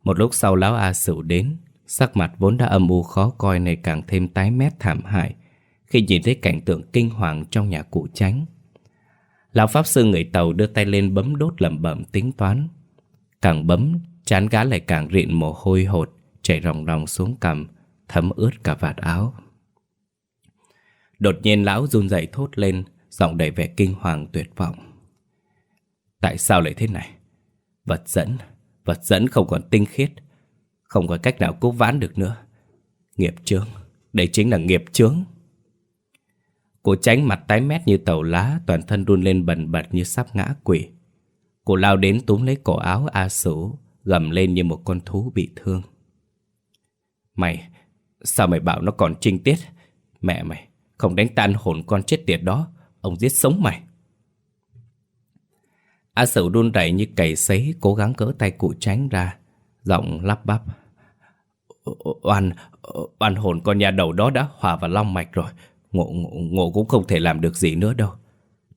[SPEAKER 1] Một lúc sau lão A Sửu đến, sắc mặt vốn đã âm u khó coi này càng thêm tái mét thảm hại khi nhìn thấy cảnh tượng kinh hoàng trong nhà cụ tránh. Lão Pháp Sư người Tàu đưa tay lên bấm đốt lẩm bẩm tính toán. Càng bấm, chán gã lại càng rịn mồ hôi hột, chảy ròng ròng xuống cằm, thấm ướt cả vạt áo. Đột nhiên lão run dậy thốt lên, giọng đầy vẻ kinh hoàng tuyệt vọng. Tại sao lại thế này? Vật dẫn, vật dẫn không còn tinh khiết, không có cách nào cứu vãn được nữa. Nghiệp chướng, đây chính là nghiệp chướng. Cô tránh mặt tái mét như tàu lá, toàn thân run lên bần bật như sắp ngã quỷ. Cô lao đến túm lấy cổ áo A Sủ gầm lên như một con thú bị thương. Mày, sao mày bảo nó còn trinh tiết? Mẹ mày, không đánh tan hồn con chết tiệt đó, ông giết sống mày. A Sửu đun rẩy như cầy sấy cố gắng cỡ tay cụ tránh ra, giọng lắp bắp. Oan, oan hồn con nhà đầu đó đã hòa vào long mạch rồi, ngộ, ngộ, ngộ cũng không thể làm được gì nữa đâu.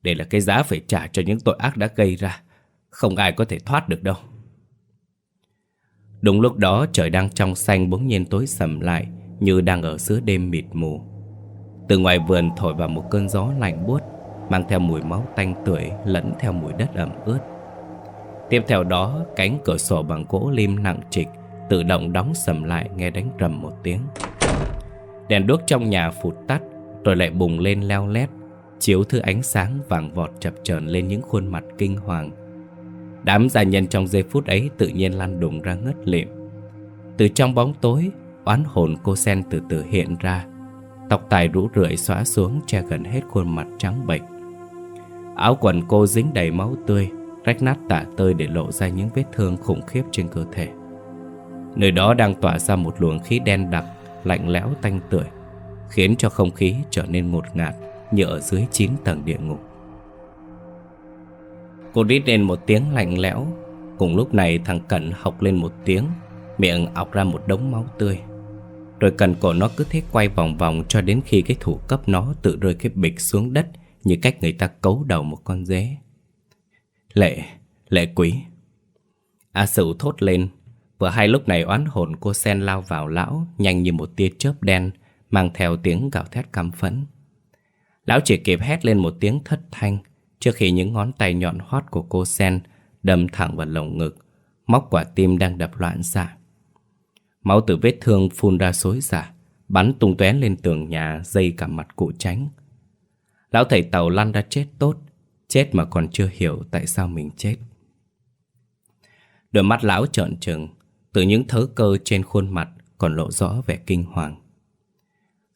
[SPEAKER 1] Đây là cái giá phải trả cho những tội ác đã gây ra, không ai có thể thoát được đâu. Đúng lúc đó trời đang trong xanh bỗng nhiên tối sầm lại như đang ở giữa đêm mịt mù. Từ ngoài vườn thổi vào một cơn gió lạnh buốt mang theo mùi máu tanh tưởi lẫn theo mùi đất ẩm ướt. Tiếp theo đó, cánh cửa sổ bằng gỗ lim nặng trịch tự động đóng sầm lại nghe đánh rầm một tiếng. Đèn đuốc trong nhà phụt tắt rồi lại bùng lên leo lét, chiếu thứ ánh sáng vàng vọt chập chờn lên những khuôn mặt kinh hoàng. Đám gia nhân trong giây phút ấy tự nhiên lăn đùng ra ngất lịm. Từ trong bóng tối, oán hồn cô sen từ từ hiện ra, tóc tài rũ rượi xóa xuống che gần hết khuôn mặt trắng bệch. Áo quần cô dính đầy máu tươi Rách nát tả tơi để lộ ra những vết thương khủng khiếp trên cơ thể Nơi đó đang tỏa ra một luồng khí đen đặc Lạnh lẽo tanh tưởi Khiến cho không khí trở nên ngột ngạt Như ở dưới 9 tầng địa ngục Cô rít lên một tiếng lạnh lẽo Cùng lúc này thằng Cẩn học lên một tiếng Miệng ọc ra một đống máu tươi Rồi cần cổ nó cứ thế quay vòng vòng Cho đến khi cái thủ cấp nó tự rơi cái bịch xuống đất như cách người ta cấu đầu một con dế. Lệ, lệ quý. A Sửu thốt lên, vừa hai lúc này oán hồn cô sen lao vào lão, nhanh như một tia chớp đen, mang theo tiếng gào thét căm phẫn. Lão chỉ kịp hét lên một tiếng thất thanh, trước khi những ngón tay nhọn hoắt của cô sen đâm thẳng vào lồng ngực, móc quả tim đang đập loạn xạ. Máu từ vết thương phun ra xối xả, bắn tung tóe lên tường nhà, dây cả mặt cụ tránh. Lão thầy tàu lăn ra chết tốt Chết mà còn chưa hiểu tại sao mình chết Đôi mắt lão trợn trừng Từ những thớ cơ trên khuôn mặt Còn lộ rõ vẻ kinh hoàng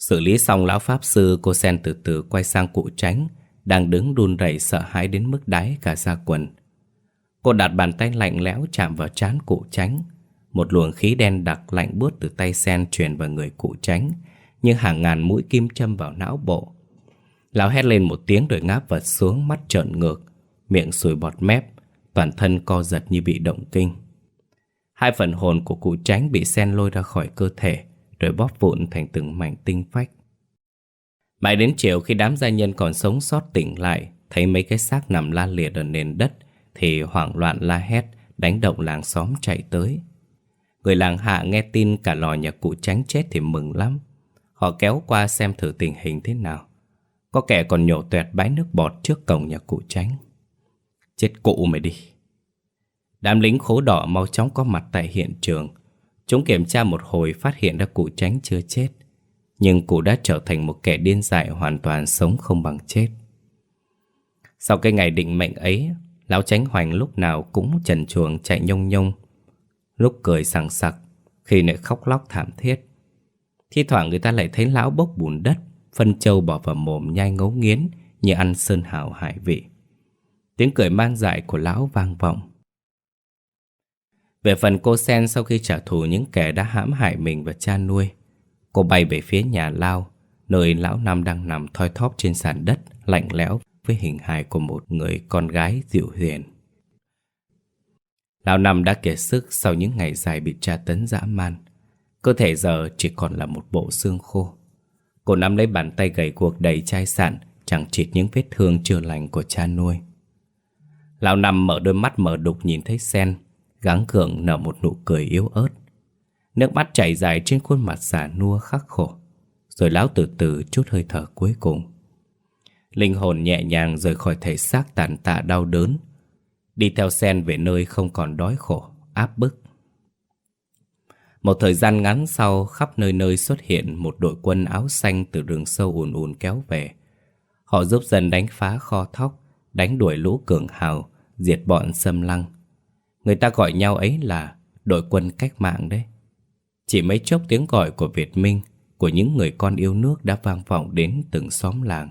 [SPEAKER 1] Xử lý xong lão pháp sư, Cô sen từ từ quay sang cụ tránh, Đang đứng đun rẩy sợ hãi đến mức đáy cả da quần. Cô đặt bàn tay lạnh lẽo chạm vào trán cụ tránh. Một luồng khí đen đặc lạnh buốt từ tay sen truyền vào người cụ tránh, Như hàng ngàn mũi kim châm vào não bộ. Lão hét lên một tiếng rồi ngáp vật xuống, mắt trợn ngược, Miệng sùi bọt mép, Toàn thân co giật như bị động kinh. Hai phần hồn của cụ tránh bị sen lôi ra khỏi cơ thể. Rồi bóp vụn thành từng mảnh tinh phách. Mãi đến chiều khi đám gia nhân còn sống sót tỉnh lại, Thấy mấy cái xác nằm la liệt ở nền đất, Thì hoảng loạn la hét, Đánh động làng xóm chạy tới. Người làng hạ nghe tin cả lò nhà cụ tránh chết thì mừng lắm. Họ kéo qua xem thử tình hình thế nào. Có kẻ còn nhổ tuẹt bãi nước bọt trước cổng nhà cụ tránh. Chết cụ mày đi. Đám lính khố đỏ mau chóng có mặt tại hiện trường Chúng kiểm tra một hồi phát hiện ra cụ tránh chưa chết Nhưng cụ đã trở thành một kẻ điên dại hoàn toàn sống không bằng chết Sau cái ngày định mệnh ấy, Lão tránh hoành lúc nào cũng trần chuồng chạy nhông nhông Lúc cười sảng sặc, Khi lại khóc lóc thảm thiết Thi thoảng người ta lại thấy lão bốc bùn đất, phân châu bỏ vào mồm nhai ngấu nghiến như ăn sơn hào hải vị. Tiếng cười man dại của lão vang vọng. Về phần cô Sen sau khi trả thù những kẻ đã hãm hại mình và cha nuôi, cô bay về phía nhà Lao, nơi lão nam đang nằm thoi thóp trên sàn đất lạnh lẽo với hình hài của một người con gái dịu hiền. Lão Năm đã kiệt sức sau những ngày dài bị tra tấn dã man. Cơ thể giờ chỉ còn là một bộ xương khô. Cô nắm lấy bàn tay gầy cuộc đầy chai sạn Chẳng chịt những vết thương chưa lành của cha nuôi Lão nam mở đôi mắt mở đục nhìn thấy sen Gắng gượng nở một nụ cười yếu ớt Nước mắt chảy dài trên khuôn mặt xà nua khắc khổ Rồi lão từ từ chút hơi thở cuối cùng Linh hồn nhẹ nhàng rời khỏi thể xác tàn tạ đau đớn Đi theo sen về nơi không còn đói khổ, áp bức một thời gian ngắn sau, khắp nơi nơi xuất hiện một đội quân áo xanh từ rừng sâu ùn ùn kéo về. Họ giúp dân đánh phá kho thóc, đánh đuổi lũ cường hào, diệt bọn xâm lăng. Người ta gọi nhau ấy là đội quân cách mạng đấy. Chỉ mấy chốc tiếng gọi của Việt Minh, của những người con yêu nước đã vang vọng đến từng xóm làng.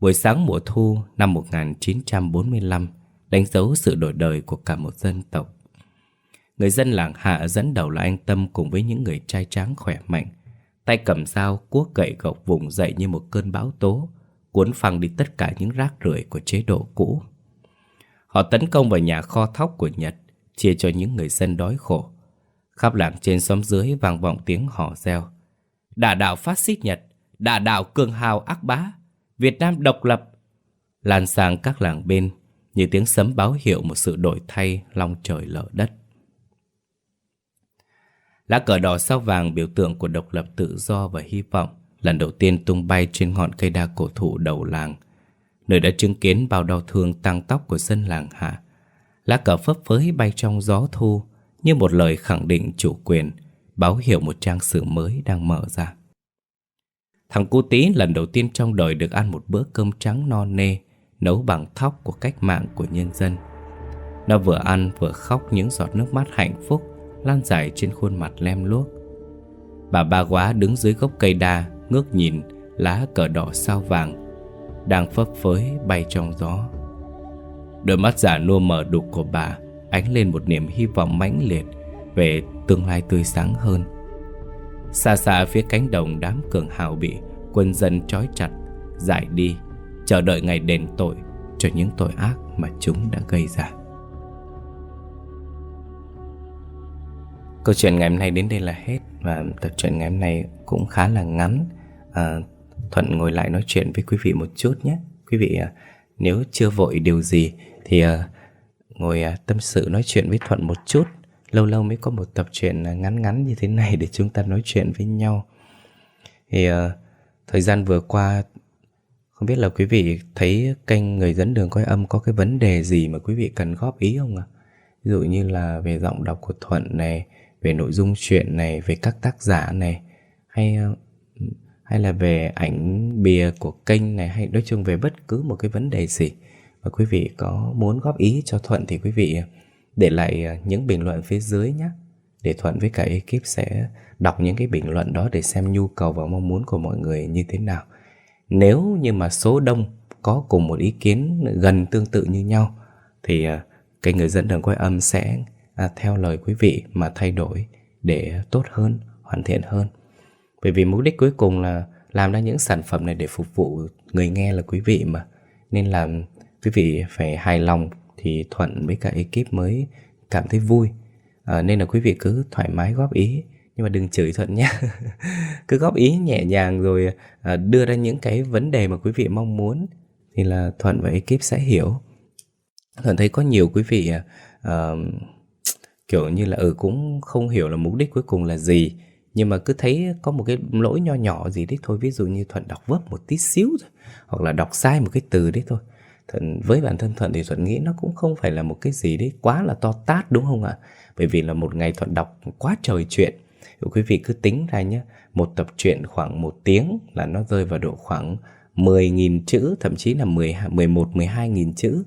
[SPEAKER 1] Buổi sáng mùa thu năm 1945 đánh dấu sự đổi đời của cả một dân tộc. Người dân làng hạ dẫn đầu là anh Tâm cùng với những người trai tráng khỏe mạnh Tay cầm dao cuốc gậy gộc vùng dậy như một cơn bão tố Cuốn phăng đi tất cả những rác rưởi của chế độ cũ Họ tấn công vào nhà kho thóc của Nhật, Chia cho những người dân đói khổ. Khắp làng trên xóm dưới vang vọng tiếng hò reo. Đả đạo phát xít Nhật, Đả đạo cường hào ác bá. Việt Nam độc lập. Lan sang các làng bên Như tiếng sấm báo hiệu một sự đổi thay Long trời lở đất. Lá cờ đỏ sao vàng biểu tượng của độc lập tự do và hy vọng Lần đầu tiên tung bay trên ngọn cây đa cổ thụ đầu làng. Nơi đã chứng kiến bao đau thương tăng tóc của dân làng hạ. Lá cờ phấp phới bay trong gió thu, Như một lời khẳng định chủ quyền, Báo hiệu một trang sử mới đang mở ra. Thằng cu tí lần đầu tiên trong đời được ăn một bữa cơm trắng no nê, Nấu bằng thóc của cách mạng của nhân dân. Nó vừa ăn vừa khóc những giọt nước mắt hạnh phúc Lan dài trên khuôn mặt lem luốc. Bà ba quá đứng dưới gốc cây đa, Ngước nhìn, lá cờ đỏ sao vàng đang phấp phới bay trong gió. Đôi mắt giả nua mở đục của bà Ánh lên một niềm hy vọng mãnh liệt Về tương lai tươi sáng hơn. Xa xa phía cánh đồng đám cường hào bị Quân dân trói chặt Giải đi Chờ đợi ngày đền tội Cho những tội ác mà chúng đã gây ra. Câu chuyện ngày hôm nay đến đây là hết Và tập truyện ngày hôm nay cũng khá là ngắn. À, Thuận ngồi lại nói chuyện với quý vị một chút nhé. Quý vị à, nếu chưa vội điều gì Thì à, ngồi à, tâm sự nói chuyện với Thuận một chút. Lâu lâu mới có một tập truyện ngắn ngắn như thế này Để chúng ta nói chuyện với nhau. Thì thời gian vừa qua, Không biết là quý vị thấy kênh Người dẫn đường coi âm Có cái vấn đề gì mà quý vị cần góp ý không ạ? Ví dụ như là về giọng đọc của Thuận này, Về nội dung chuyện này, Về các tác giả này, Hay hay là về ảnh bìa của kênh này hay nói chung về bất cứ một cái vấn đề gì và quý vị có muốn góp ý cho Thuận thì quý vị à, để lại à, những bình luận phía dưới nhé để Thuận với cả ekip sẽ đọc những cái bình luận đó để xem nhu cầu và mong muốn của mọi người như thế nào. Nếu như mà số đông có cùng một ý kiến gần tương tự như nhau thì à, cái người dẫn đường quay âm sẽ theo lời quý vị mà thay đổi để tốt hơn, hoàn thiện hơn. Bởi vì mục đích cuối cùng là làm ra những sản phẩm này để phục vụ người nghe là quý vị mà. Nên là quý vị phải hài lòng thì Thuận với cả ekip mới cảm thấy vui. À, nên là quý vị cứ thoải mái góp ý nhưng mà đừng chửi Thuận nhé. cứ góp ý nhẹ nhàng rồi à, đưa ra những cái vấn đề mà quý vị mong muốn thì là Thuận và ekip sẽ hiểu. Thuận thấy có nhiều quý vị uh, kiểu như là ừ cũng không hiểu là mục đích cuối cùng là gì nhưng mà cứ thấy có một cái lỗi nho nhỏ gì đấy thôi ví dụ như thuận đọc vấp một tí xíu thôi hoặc là đọc sai một cái từ đấy thôi. Thuận với bản thân thuận thì thuận nghĩ nó cũng không phải là một cái gì đấy quá là to tát đúng không ạ? Bởi vì là một ngày thuận đọc quá trời chuyện. Quý vị cứ tính ra nhé một tập truyện khoảng một tiếng là nó rơi vào độ khoảng 10.000 chữ thậm chí là 10, 11, 12.000 chữ.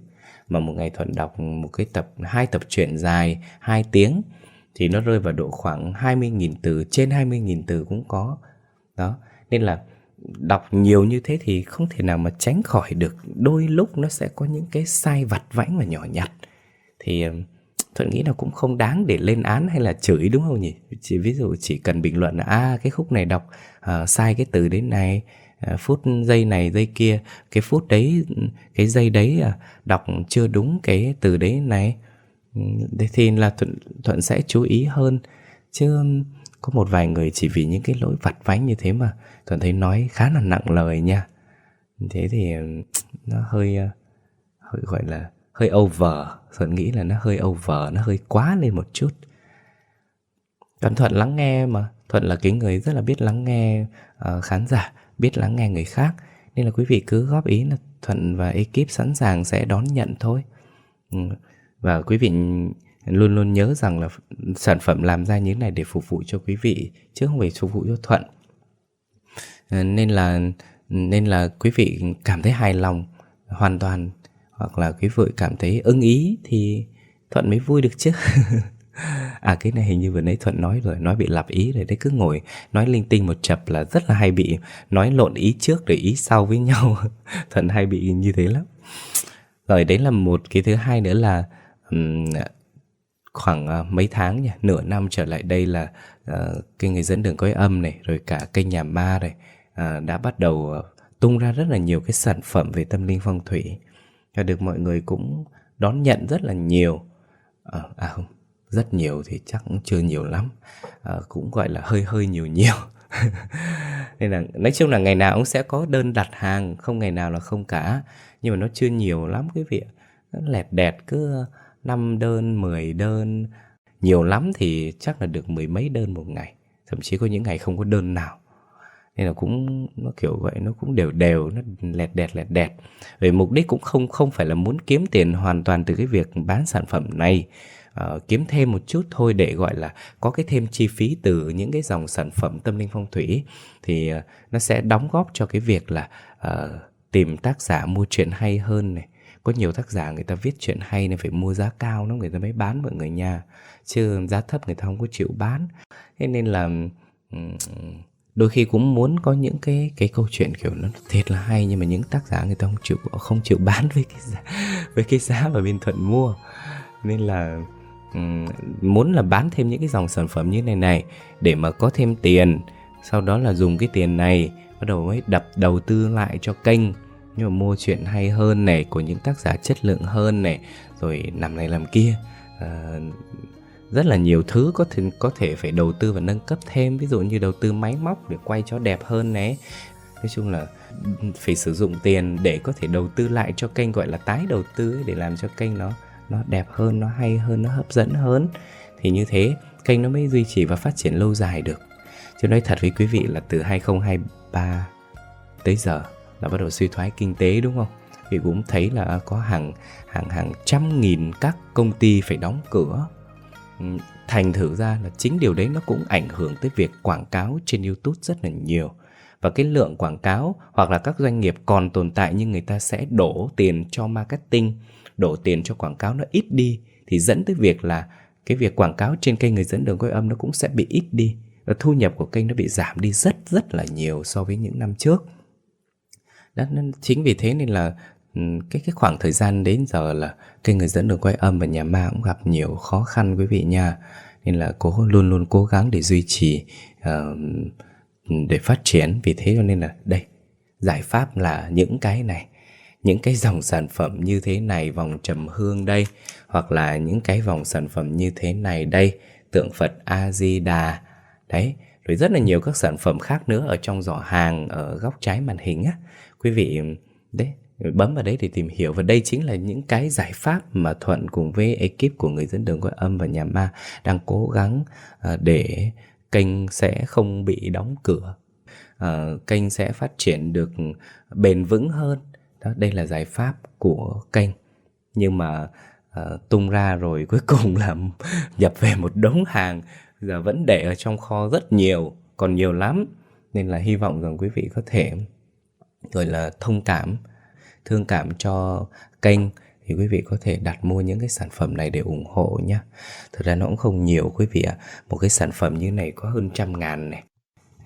[SPEAKER 1] Mà một ngày thuận đọc một cái tập hai tập truyện dài 2 tiếng thì nó rơi vào độ khoảng 20.000 từ, trên 20.000 từ cũng có. Đó, nên là đọc nhiều như thế thì không thể nào mà tránh khỏi được. Đôi lúc nó sẽ có những cái sai vặt vãnh và nhỏ nhặt. Thì ờ, Thuận nghĩ là cũng không đáng để lên án hay là chửi đúng không nhỉ? Chỉ ví dụ chỉ cần bình luận là à cái khúc này đọc uh, sai cái từ đến này, uh, phút giây này giây kia, cái phút đấy ừ, cái giây đấy uh, đọc chưa đúng cái từ đấy này thì là Thuận, Thuận sẽ chú ý hơn. Chứ um, có một vài người chỉ vì những cái lỗi vặt vánh như thế mà Thuận thấy nói khá là nặng lời nha. Thế thì um, nó hơi, uh, hơi gọi là hơi over. Thuận nghĩ là nó hơi over, nó hơi quá lên một chút. Còn Thuận lắng nghe mà. Thuận là cái người rất là biết lắng nghe uh, khán giả Biết lắng nghe người khác. Nên là quý vị cứ góp ý là Thuận và ekip sẵn sàng sẽ đón nhận thôi. Ừ. Và quý vị luôn luôn nhớ rằng là sản phẩm làm ra như thế này để phục vụ cho quý vị chứ không phải phục vụ cho Thuận. Ờ, nên là nên là quý vị cảm thấy hài lòng hoàn toàn hoặc là quý vị cảm thấy ưng ý thì Thuận mới vui được chứ. à cái này hình như vừa nãy Thuận nói rồi, nói bị lặp ý rồi đấy cứ ngồi nói linh tinh một chập là rất là hay bị nói lộn ý trước rồi ý sau với nhau. Thuận hay bị như thế lắm. Rồi đấy là một cái thứ hai nữa là um, khoảng à, mấy tháng nhỉ nửa năm trở lại đây là à, uh, kênh người dẫn đường cõi âm này rồi cả kênh nhà ma này uh, đã bắt đầu uh, tung ra rất là nhiều cái sản phẩm về tâm linh phong thủy. Và được mọi người cũng đón nhận rất là nhiều. À, à không rất nhiều thì chắc cũng chưa nhiều lắm. À, cũng gọi là hơi hơi nhiều nhiều. Nên là nói chung là ngày nào cũng sẽ có đơn đặt hàng không ngày nào là không cả. Nhưng mà nó chưa nhiều lắm quý vị nó lẹt đẹt cứ năm đơn 10 đơn. Nhiều lắm thì chắc là được mười mấy đơn một ngày. Thậm chí có những ngày không có đơn nào. Nên là cũng nó kiểu vậy nó cũng đều đều nó lẹt đẹt lẹt đẹt. Về mục đích cũng không không phải là muốn kiếm tiền hoàn toàn từ cái việc bán sản phẩm này. Uh, kiếm thêm một chút thôi để gọi là có cái thêm chi phí từ những cái dòng sản phẩm tâm linh phong thủy. Thì uh, nó sẽ đóng góp cho cái việc là uh, tìm tác giả mua chuyện hay hơn này có nhiều tác giả người ta viết chuyện hay nên phải mua giá cao nó người ta mới bán mọi người nha. Chứ giá thấp người ta không có chịu bán. Thế nên là đôi khi cũng muốn có những cái cái câu chuyện kiểu nó thiệt là hay nhưng mà những tác giả người ta không chịu không chịu bán với cái giá với cái giá mà bên thuận mua. Nên là um, muốn là bán thêm những cái dòng sản phẩm như này này để mà có thêm tiền. Sau đó là dùng cái tiền này bắt đầu mới đập đầu tư lại cho kênh nhưng mà mua chuyện hay hơn này của những tác giả chất lượng hơn này rồi làm này làm kia. À, rất là nhiều thứ có thể có thể phải đầu tư và nâng cấp thêm. Ví dụ như đầu tư máy móc để quay cho đẹp hơn này. Nói chung là phải sử dụng tiền để có thể đầu tư lại cho kênh gọi là tái đầu tư để làm cho kênh nó nó đẹp hơn nó hay hơn nó hấp dẫn hơn. Thì như thế kênh nó mới duy trì và phát triển lâu dài được. Chứ nói thật với quý vị là từ 2023 tới giờ là bắt đầu suy thoái kinh tế, đúng không? Thì cũng thấy là có hàng hàng hàng trăm nghìn các công ty phải đóng cửa. Ừ, thành thử ra là chính điều đấy nó cũng ảnh hưởng tới việc quảng cáo trên youtube rất là nhiều. Và cái lượng quảng cáo hoặc là các doanh nghiệp còn tồn tại nhưng người ta sẽ đổ tiền cho marketing, đổ tiền cho quảng cáo nó ít đi, thì dẫn tới việc là cái việc quảng cáo trên kênh người dẫn đường quay âm nó cũng sẽ bị ít đi. Và thu nhập của kênh nó bị giảm đi rất rất là nhiều so với những năm trước đó nên chính vì thế nên là ừ, cái cái khoảng thời gian đến giờ là cái người dẫn đường quay âm và nhà ma cũng gặp nhiều khó khăn quý vị nha. Nên là cố luôn luôn cố gắng để duy trì uh, để phát triển. Vì thế cho nên là đây giải pháp là những cái này những cái dòng sản phẩm như thế này vòng trầm hương đây hoặc là những cái vòng sản phẩm như thế này đây tượng phật a di đà đấy rồi rất là nhiều các sản phẩm khác nữa ở trong giỏ hàng ở góc trái màn hình á quý vị, đấy, bấm vào đấy để tìm hiểu. Và đây chính là những cái giải pháp mà thuận cùng với ekip của người dẫn đường gọi âm và nhà ma đang cố gắng ờ, để kênh sẽ không bị đóng cửa. Ờ, kênh sẽ phát triển được bền vững hơn. Đó, đây là giải pháp của kênh. Nhưng mà ờ, tung ra rồi cuối cùng là nhập về một đống hàng. Giờ vẫn để ở trong kho rất nhiều, còn nhiều lắm. Nên là hy vọng rằng quý vị có thể gọi là thông cảm, thương cảm cho kênh thì quý vị có thể đặt mua những cái sản phẩm này để ủng hộ nhé thực ra nó cũng không nhiều quý vị ạ. À. một cái sản phẩm như này có hơn trăm ngàn này.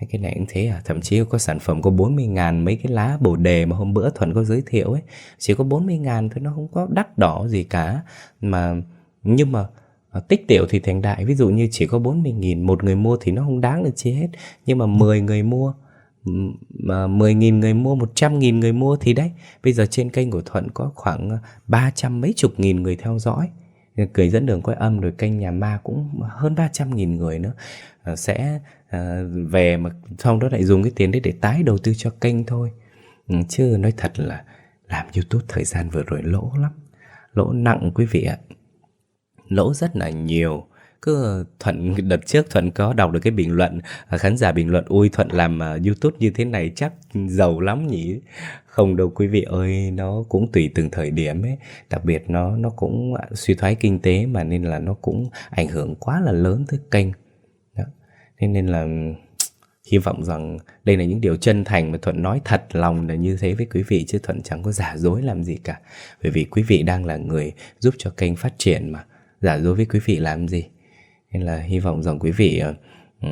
[SPEAKER 1] Cái này cũng thế à? Thậm chí có sản phẩm có 40 ngàn mấy cái lá bồ đề mà hôm bữa Thuận có giới thiệu ấy. Chỉ có 40 ngàn thôi, nó không có đắt đỏ gì cả. Mà, nhưng mà à, tích tiểu thì thành đại. Ví dụ như chỉ có 40 nghìn, một người mua thì nó không đáng được chi hết. Nhưng mà 10 người mua mà 10.000 người mua, 100.000 người mua thì đấy, bây giờ trên kênh của Thuận có khoảng ờ, 300 mấy chục nghìn người theo dõi. Ờ, cười dẫn đường quay âm rồi kênh nhà ma cũng hơn 300.000 người nữa ờ, sẽ về mà xong đó lại dùng cái tiền đấy để tái đầu tư cho kênh thôi. Ừ, chứ nói thật là làm YouTube thời gian vừa rồi lỗ lắm. Lỗ nặng quý vị ạ. Lỗ rất là nhiều cứ thuận, đợt trước thuận có đọc được cái bình luận à, khán giả bình luận ui thuận làm à, youtube như thế này chắc giàu lắm nhỉ? Không đâu, quý vị ơi, nó cũng tùy từng thời điểm ấy. Đặc biệt nó nó cũng à, suy thoái kinh tế mà nên là nó cũng ảnh hưởng quá là lớn tới kênh. Đó. thế nên là hy vọng rằng đây là những điều chân thành mà thuận nói thật lòng là như thế với quý vị chứ thuận chẳng có giả dối làm gì cả. Bởi vì quý vị đang là người giúp cho kênh phát triển mà. Giả dối với quý vị làm gì? Nên là hy vọng rằng quý vị uh,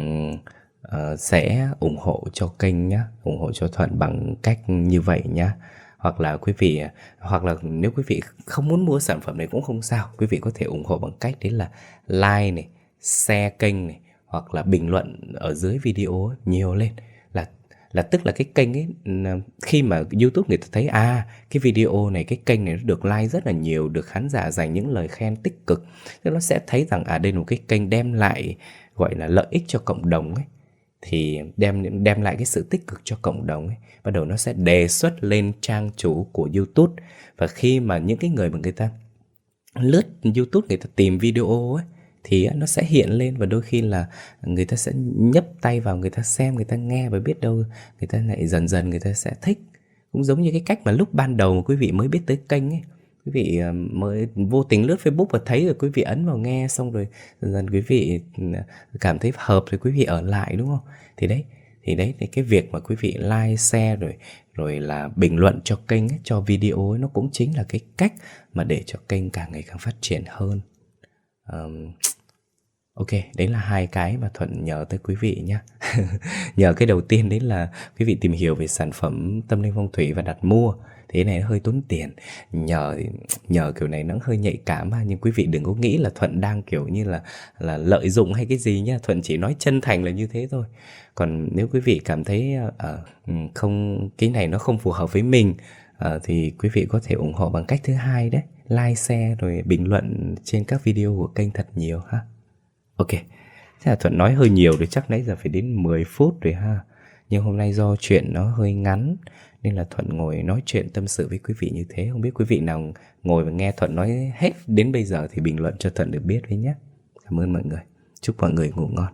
[SPEAKER 1] uh, sẽ ủng hộ cho kênh nhé ủng hộ cho thuận bằng cách như vậy nhé hoặc là quý vị hoặc là nếu quý vị không muốn mua sản phẩm này cũng không sao quý vị có thể ủng hộ bằng cách đấy là like này share kênh này hoặc là bình luận ở dưới video nhiều lên là tức là cái kênh ấy khi mà YouTube người ta thấy à cái video này, cái kênh này nó được like rất là nhiều, được khán giả dành những lời khen tích cực thì nó sẽ thấy rằng à đây là một cái kênh đem lại, gọi là, lợi ích cho cộng đồng ấy. Thì đem đem lại cái sự tích cực cho cộng đồng ấy. Bắt đầu nó sẽ đề xuất lên trang chủ của YouTube. Và khi mà những cái người mà người ta lướt YouTube, người ta tìm video ấy thì nó sẽ hiện lên và đôi khi là người ta sẽ nhấp tay vào người ta xem người ta nghe và biết đâu người ta lại dần dần người ta sẽ thích. Cũng giống như cái cách mà lúc ban đầu mà quý vị mới biết tới kênh ấy. Quý vị ờ, mới vô tình lướt Facebook và thấy rồi quý vị ấn vào nghe xong rồi dần dần quý vị ừ, cảm thấy hợp rồi quý vị ở lại đúng không? Thì đấy thì đấy thì cái việc mà quý vị like share rồi rồi là bình luận cho kênh ấy, cho video ấy nó cũng chính là cái cách mà để cho kênh càng ngày càng phát triển hơn. Um, Ok, đấy là hai cái mà Thuận nhờ tới quý vị nhé. nhờ cái đầu tiên đấy là quý vị tìm hiểu về sản phẩm tâm linh phong thủy và đặt mua. Thế này nó hơi tốn tiền. Nhờ nhờ kiểu này nó hơi nhạy cảm ha, nhưng quý vị đừng có nghĩ là Thuận đang kiểu như là là lợi dụng hay cái gì nhá. Thuận chỉ nói chân thành là như thế thôi. Còn nếu quý vị cảm thấy uh, không cái này nó không phù hợp với mình uh, thì quý vị có thể ủng hộ bằng cách thứ hai đấy, like, share rồi bình luận trên các video của kênh thật nhiều ha. Ok, thế là Thuận nói hơi nhiều rồi chắc nãy giờ phải đến 10 phút rồi ha. Nhưng hôm nay do chuyện nó hơi ngắn Nên là Thuận ngồi nói chuyện tâm sự với quý vị như thế. Không biết quý vị nào ngồi và nghe Thuận nói hết đến bây giờ Thì bình luận cho Thuận được biết với nhé. Cảm ơn mọi người. Chúc mọi người ngủ ngon.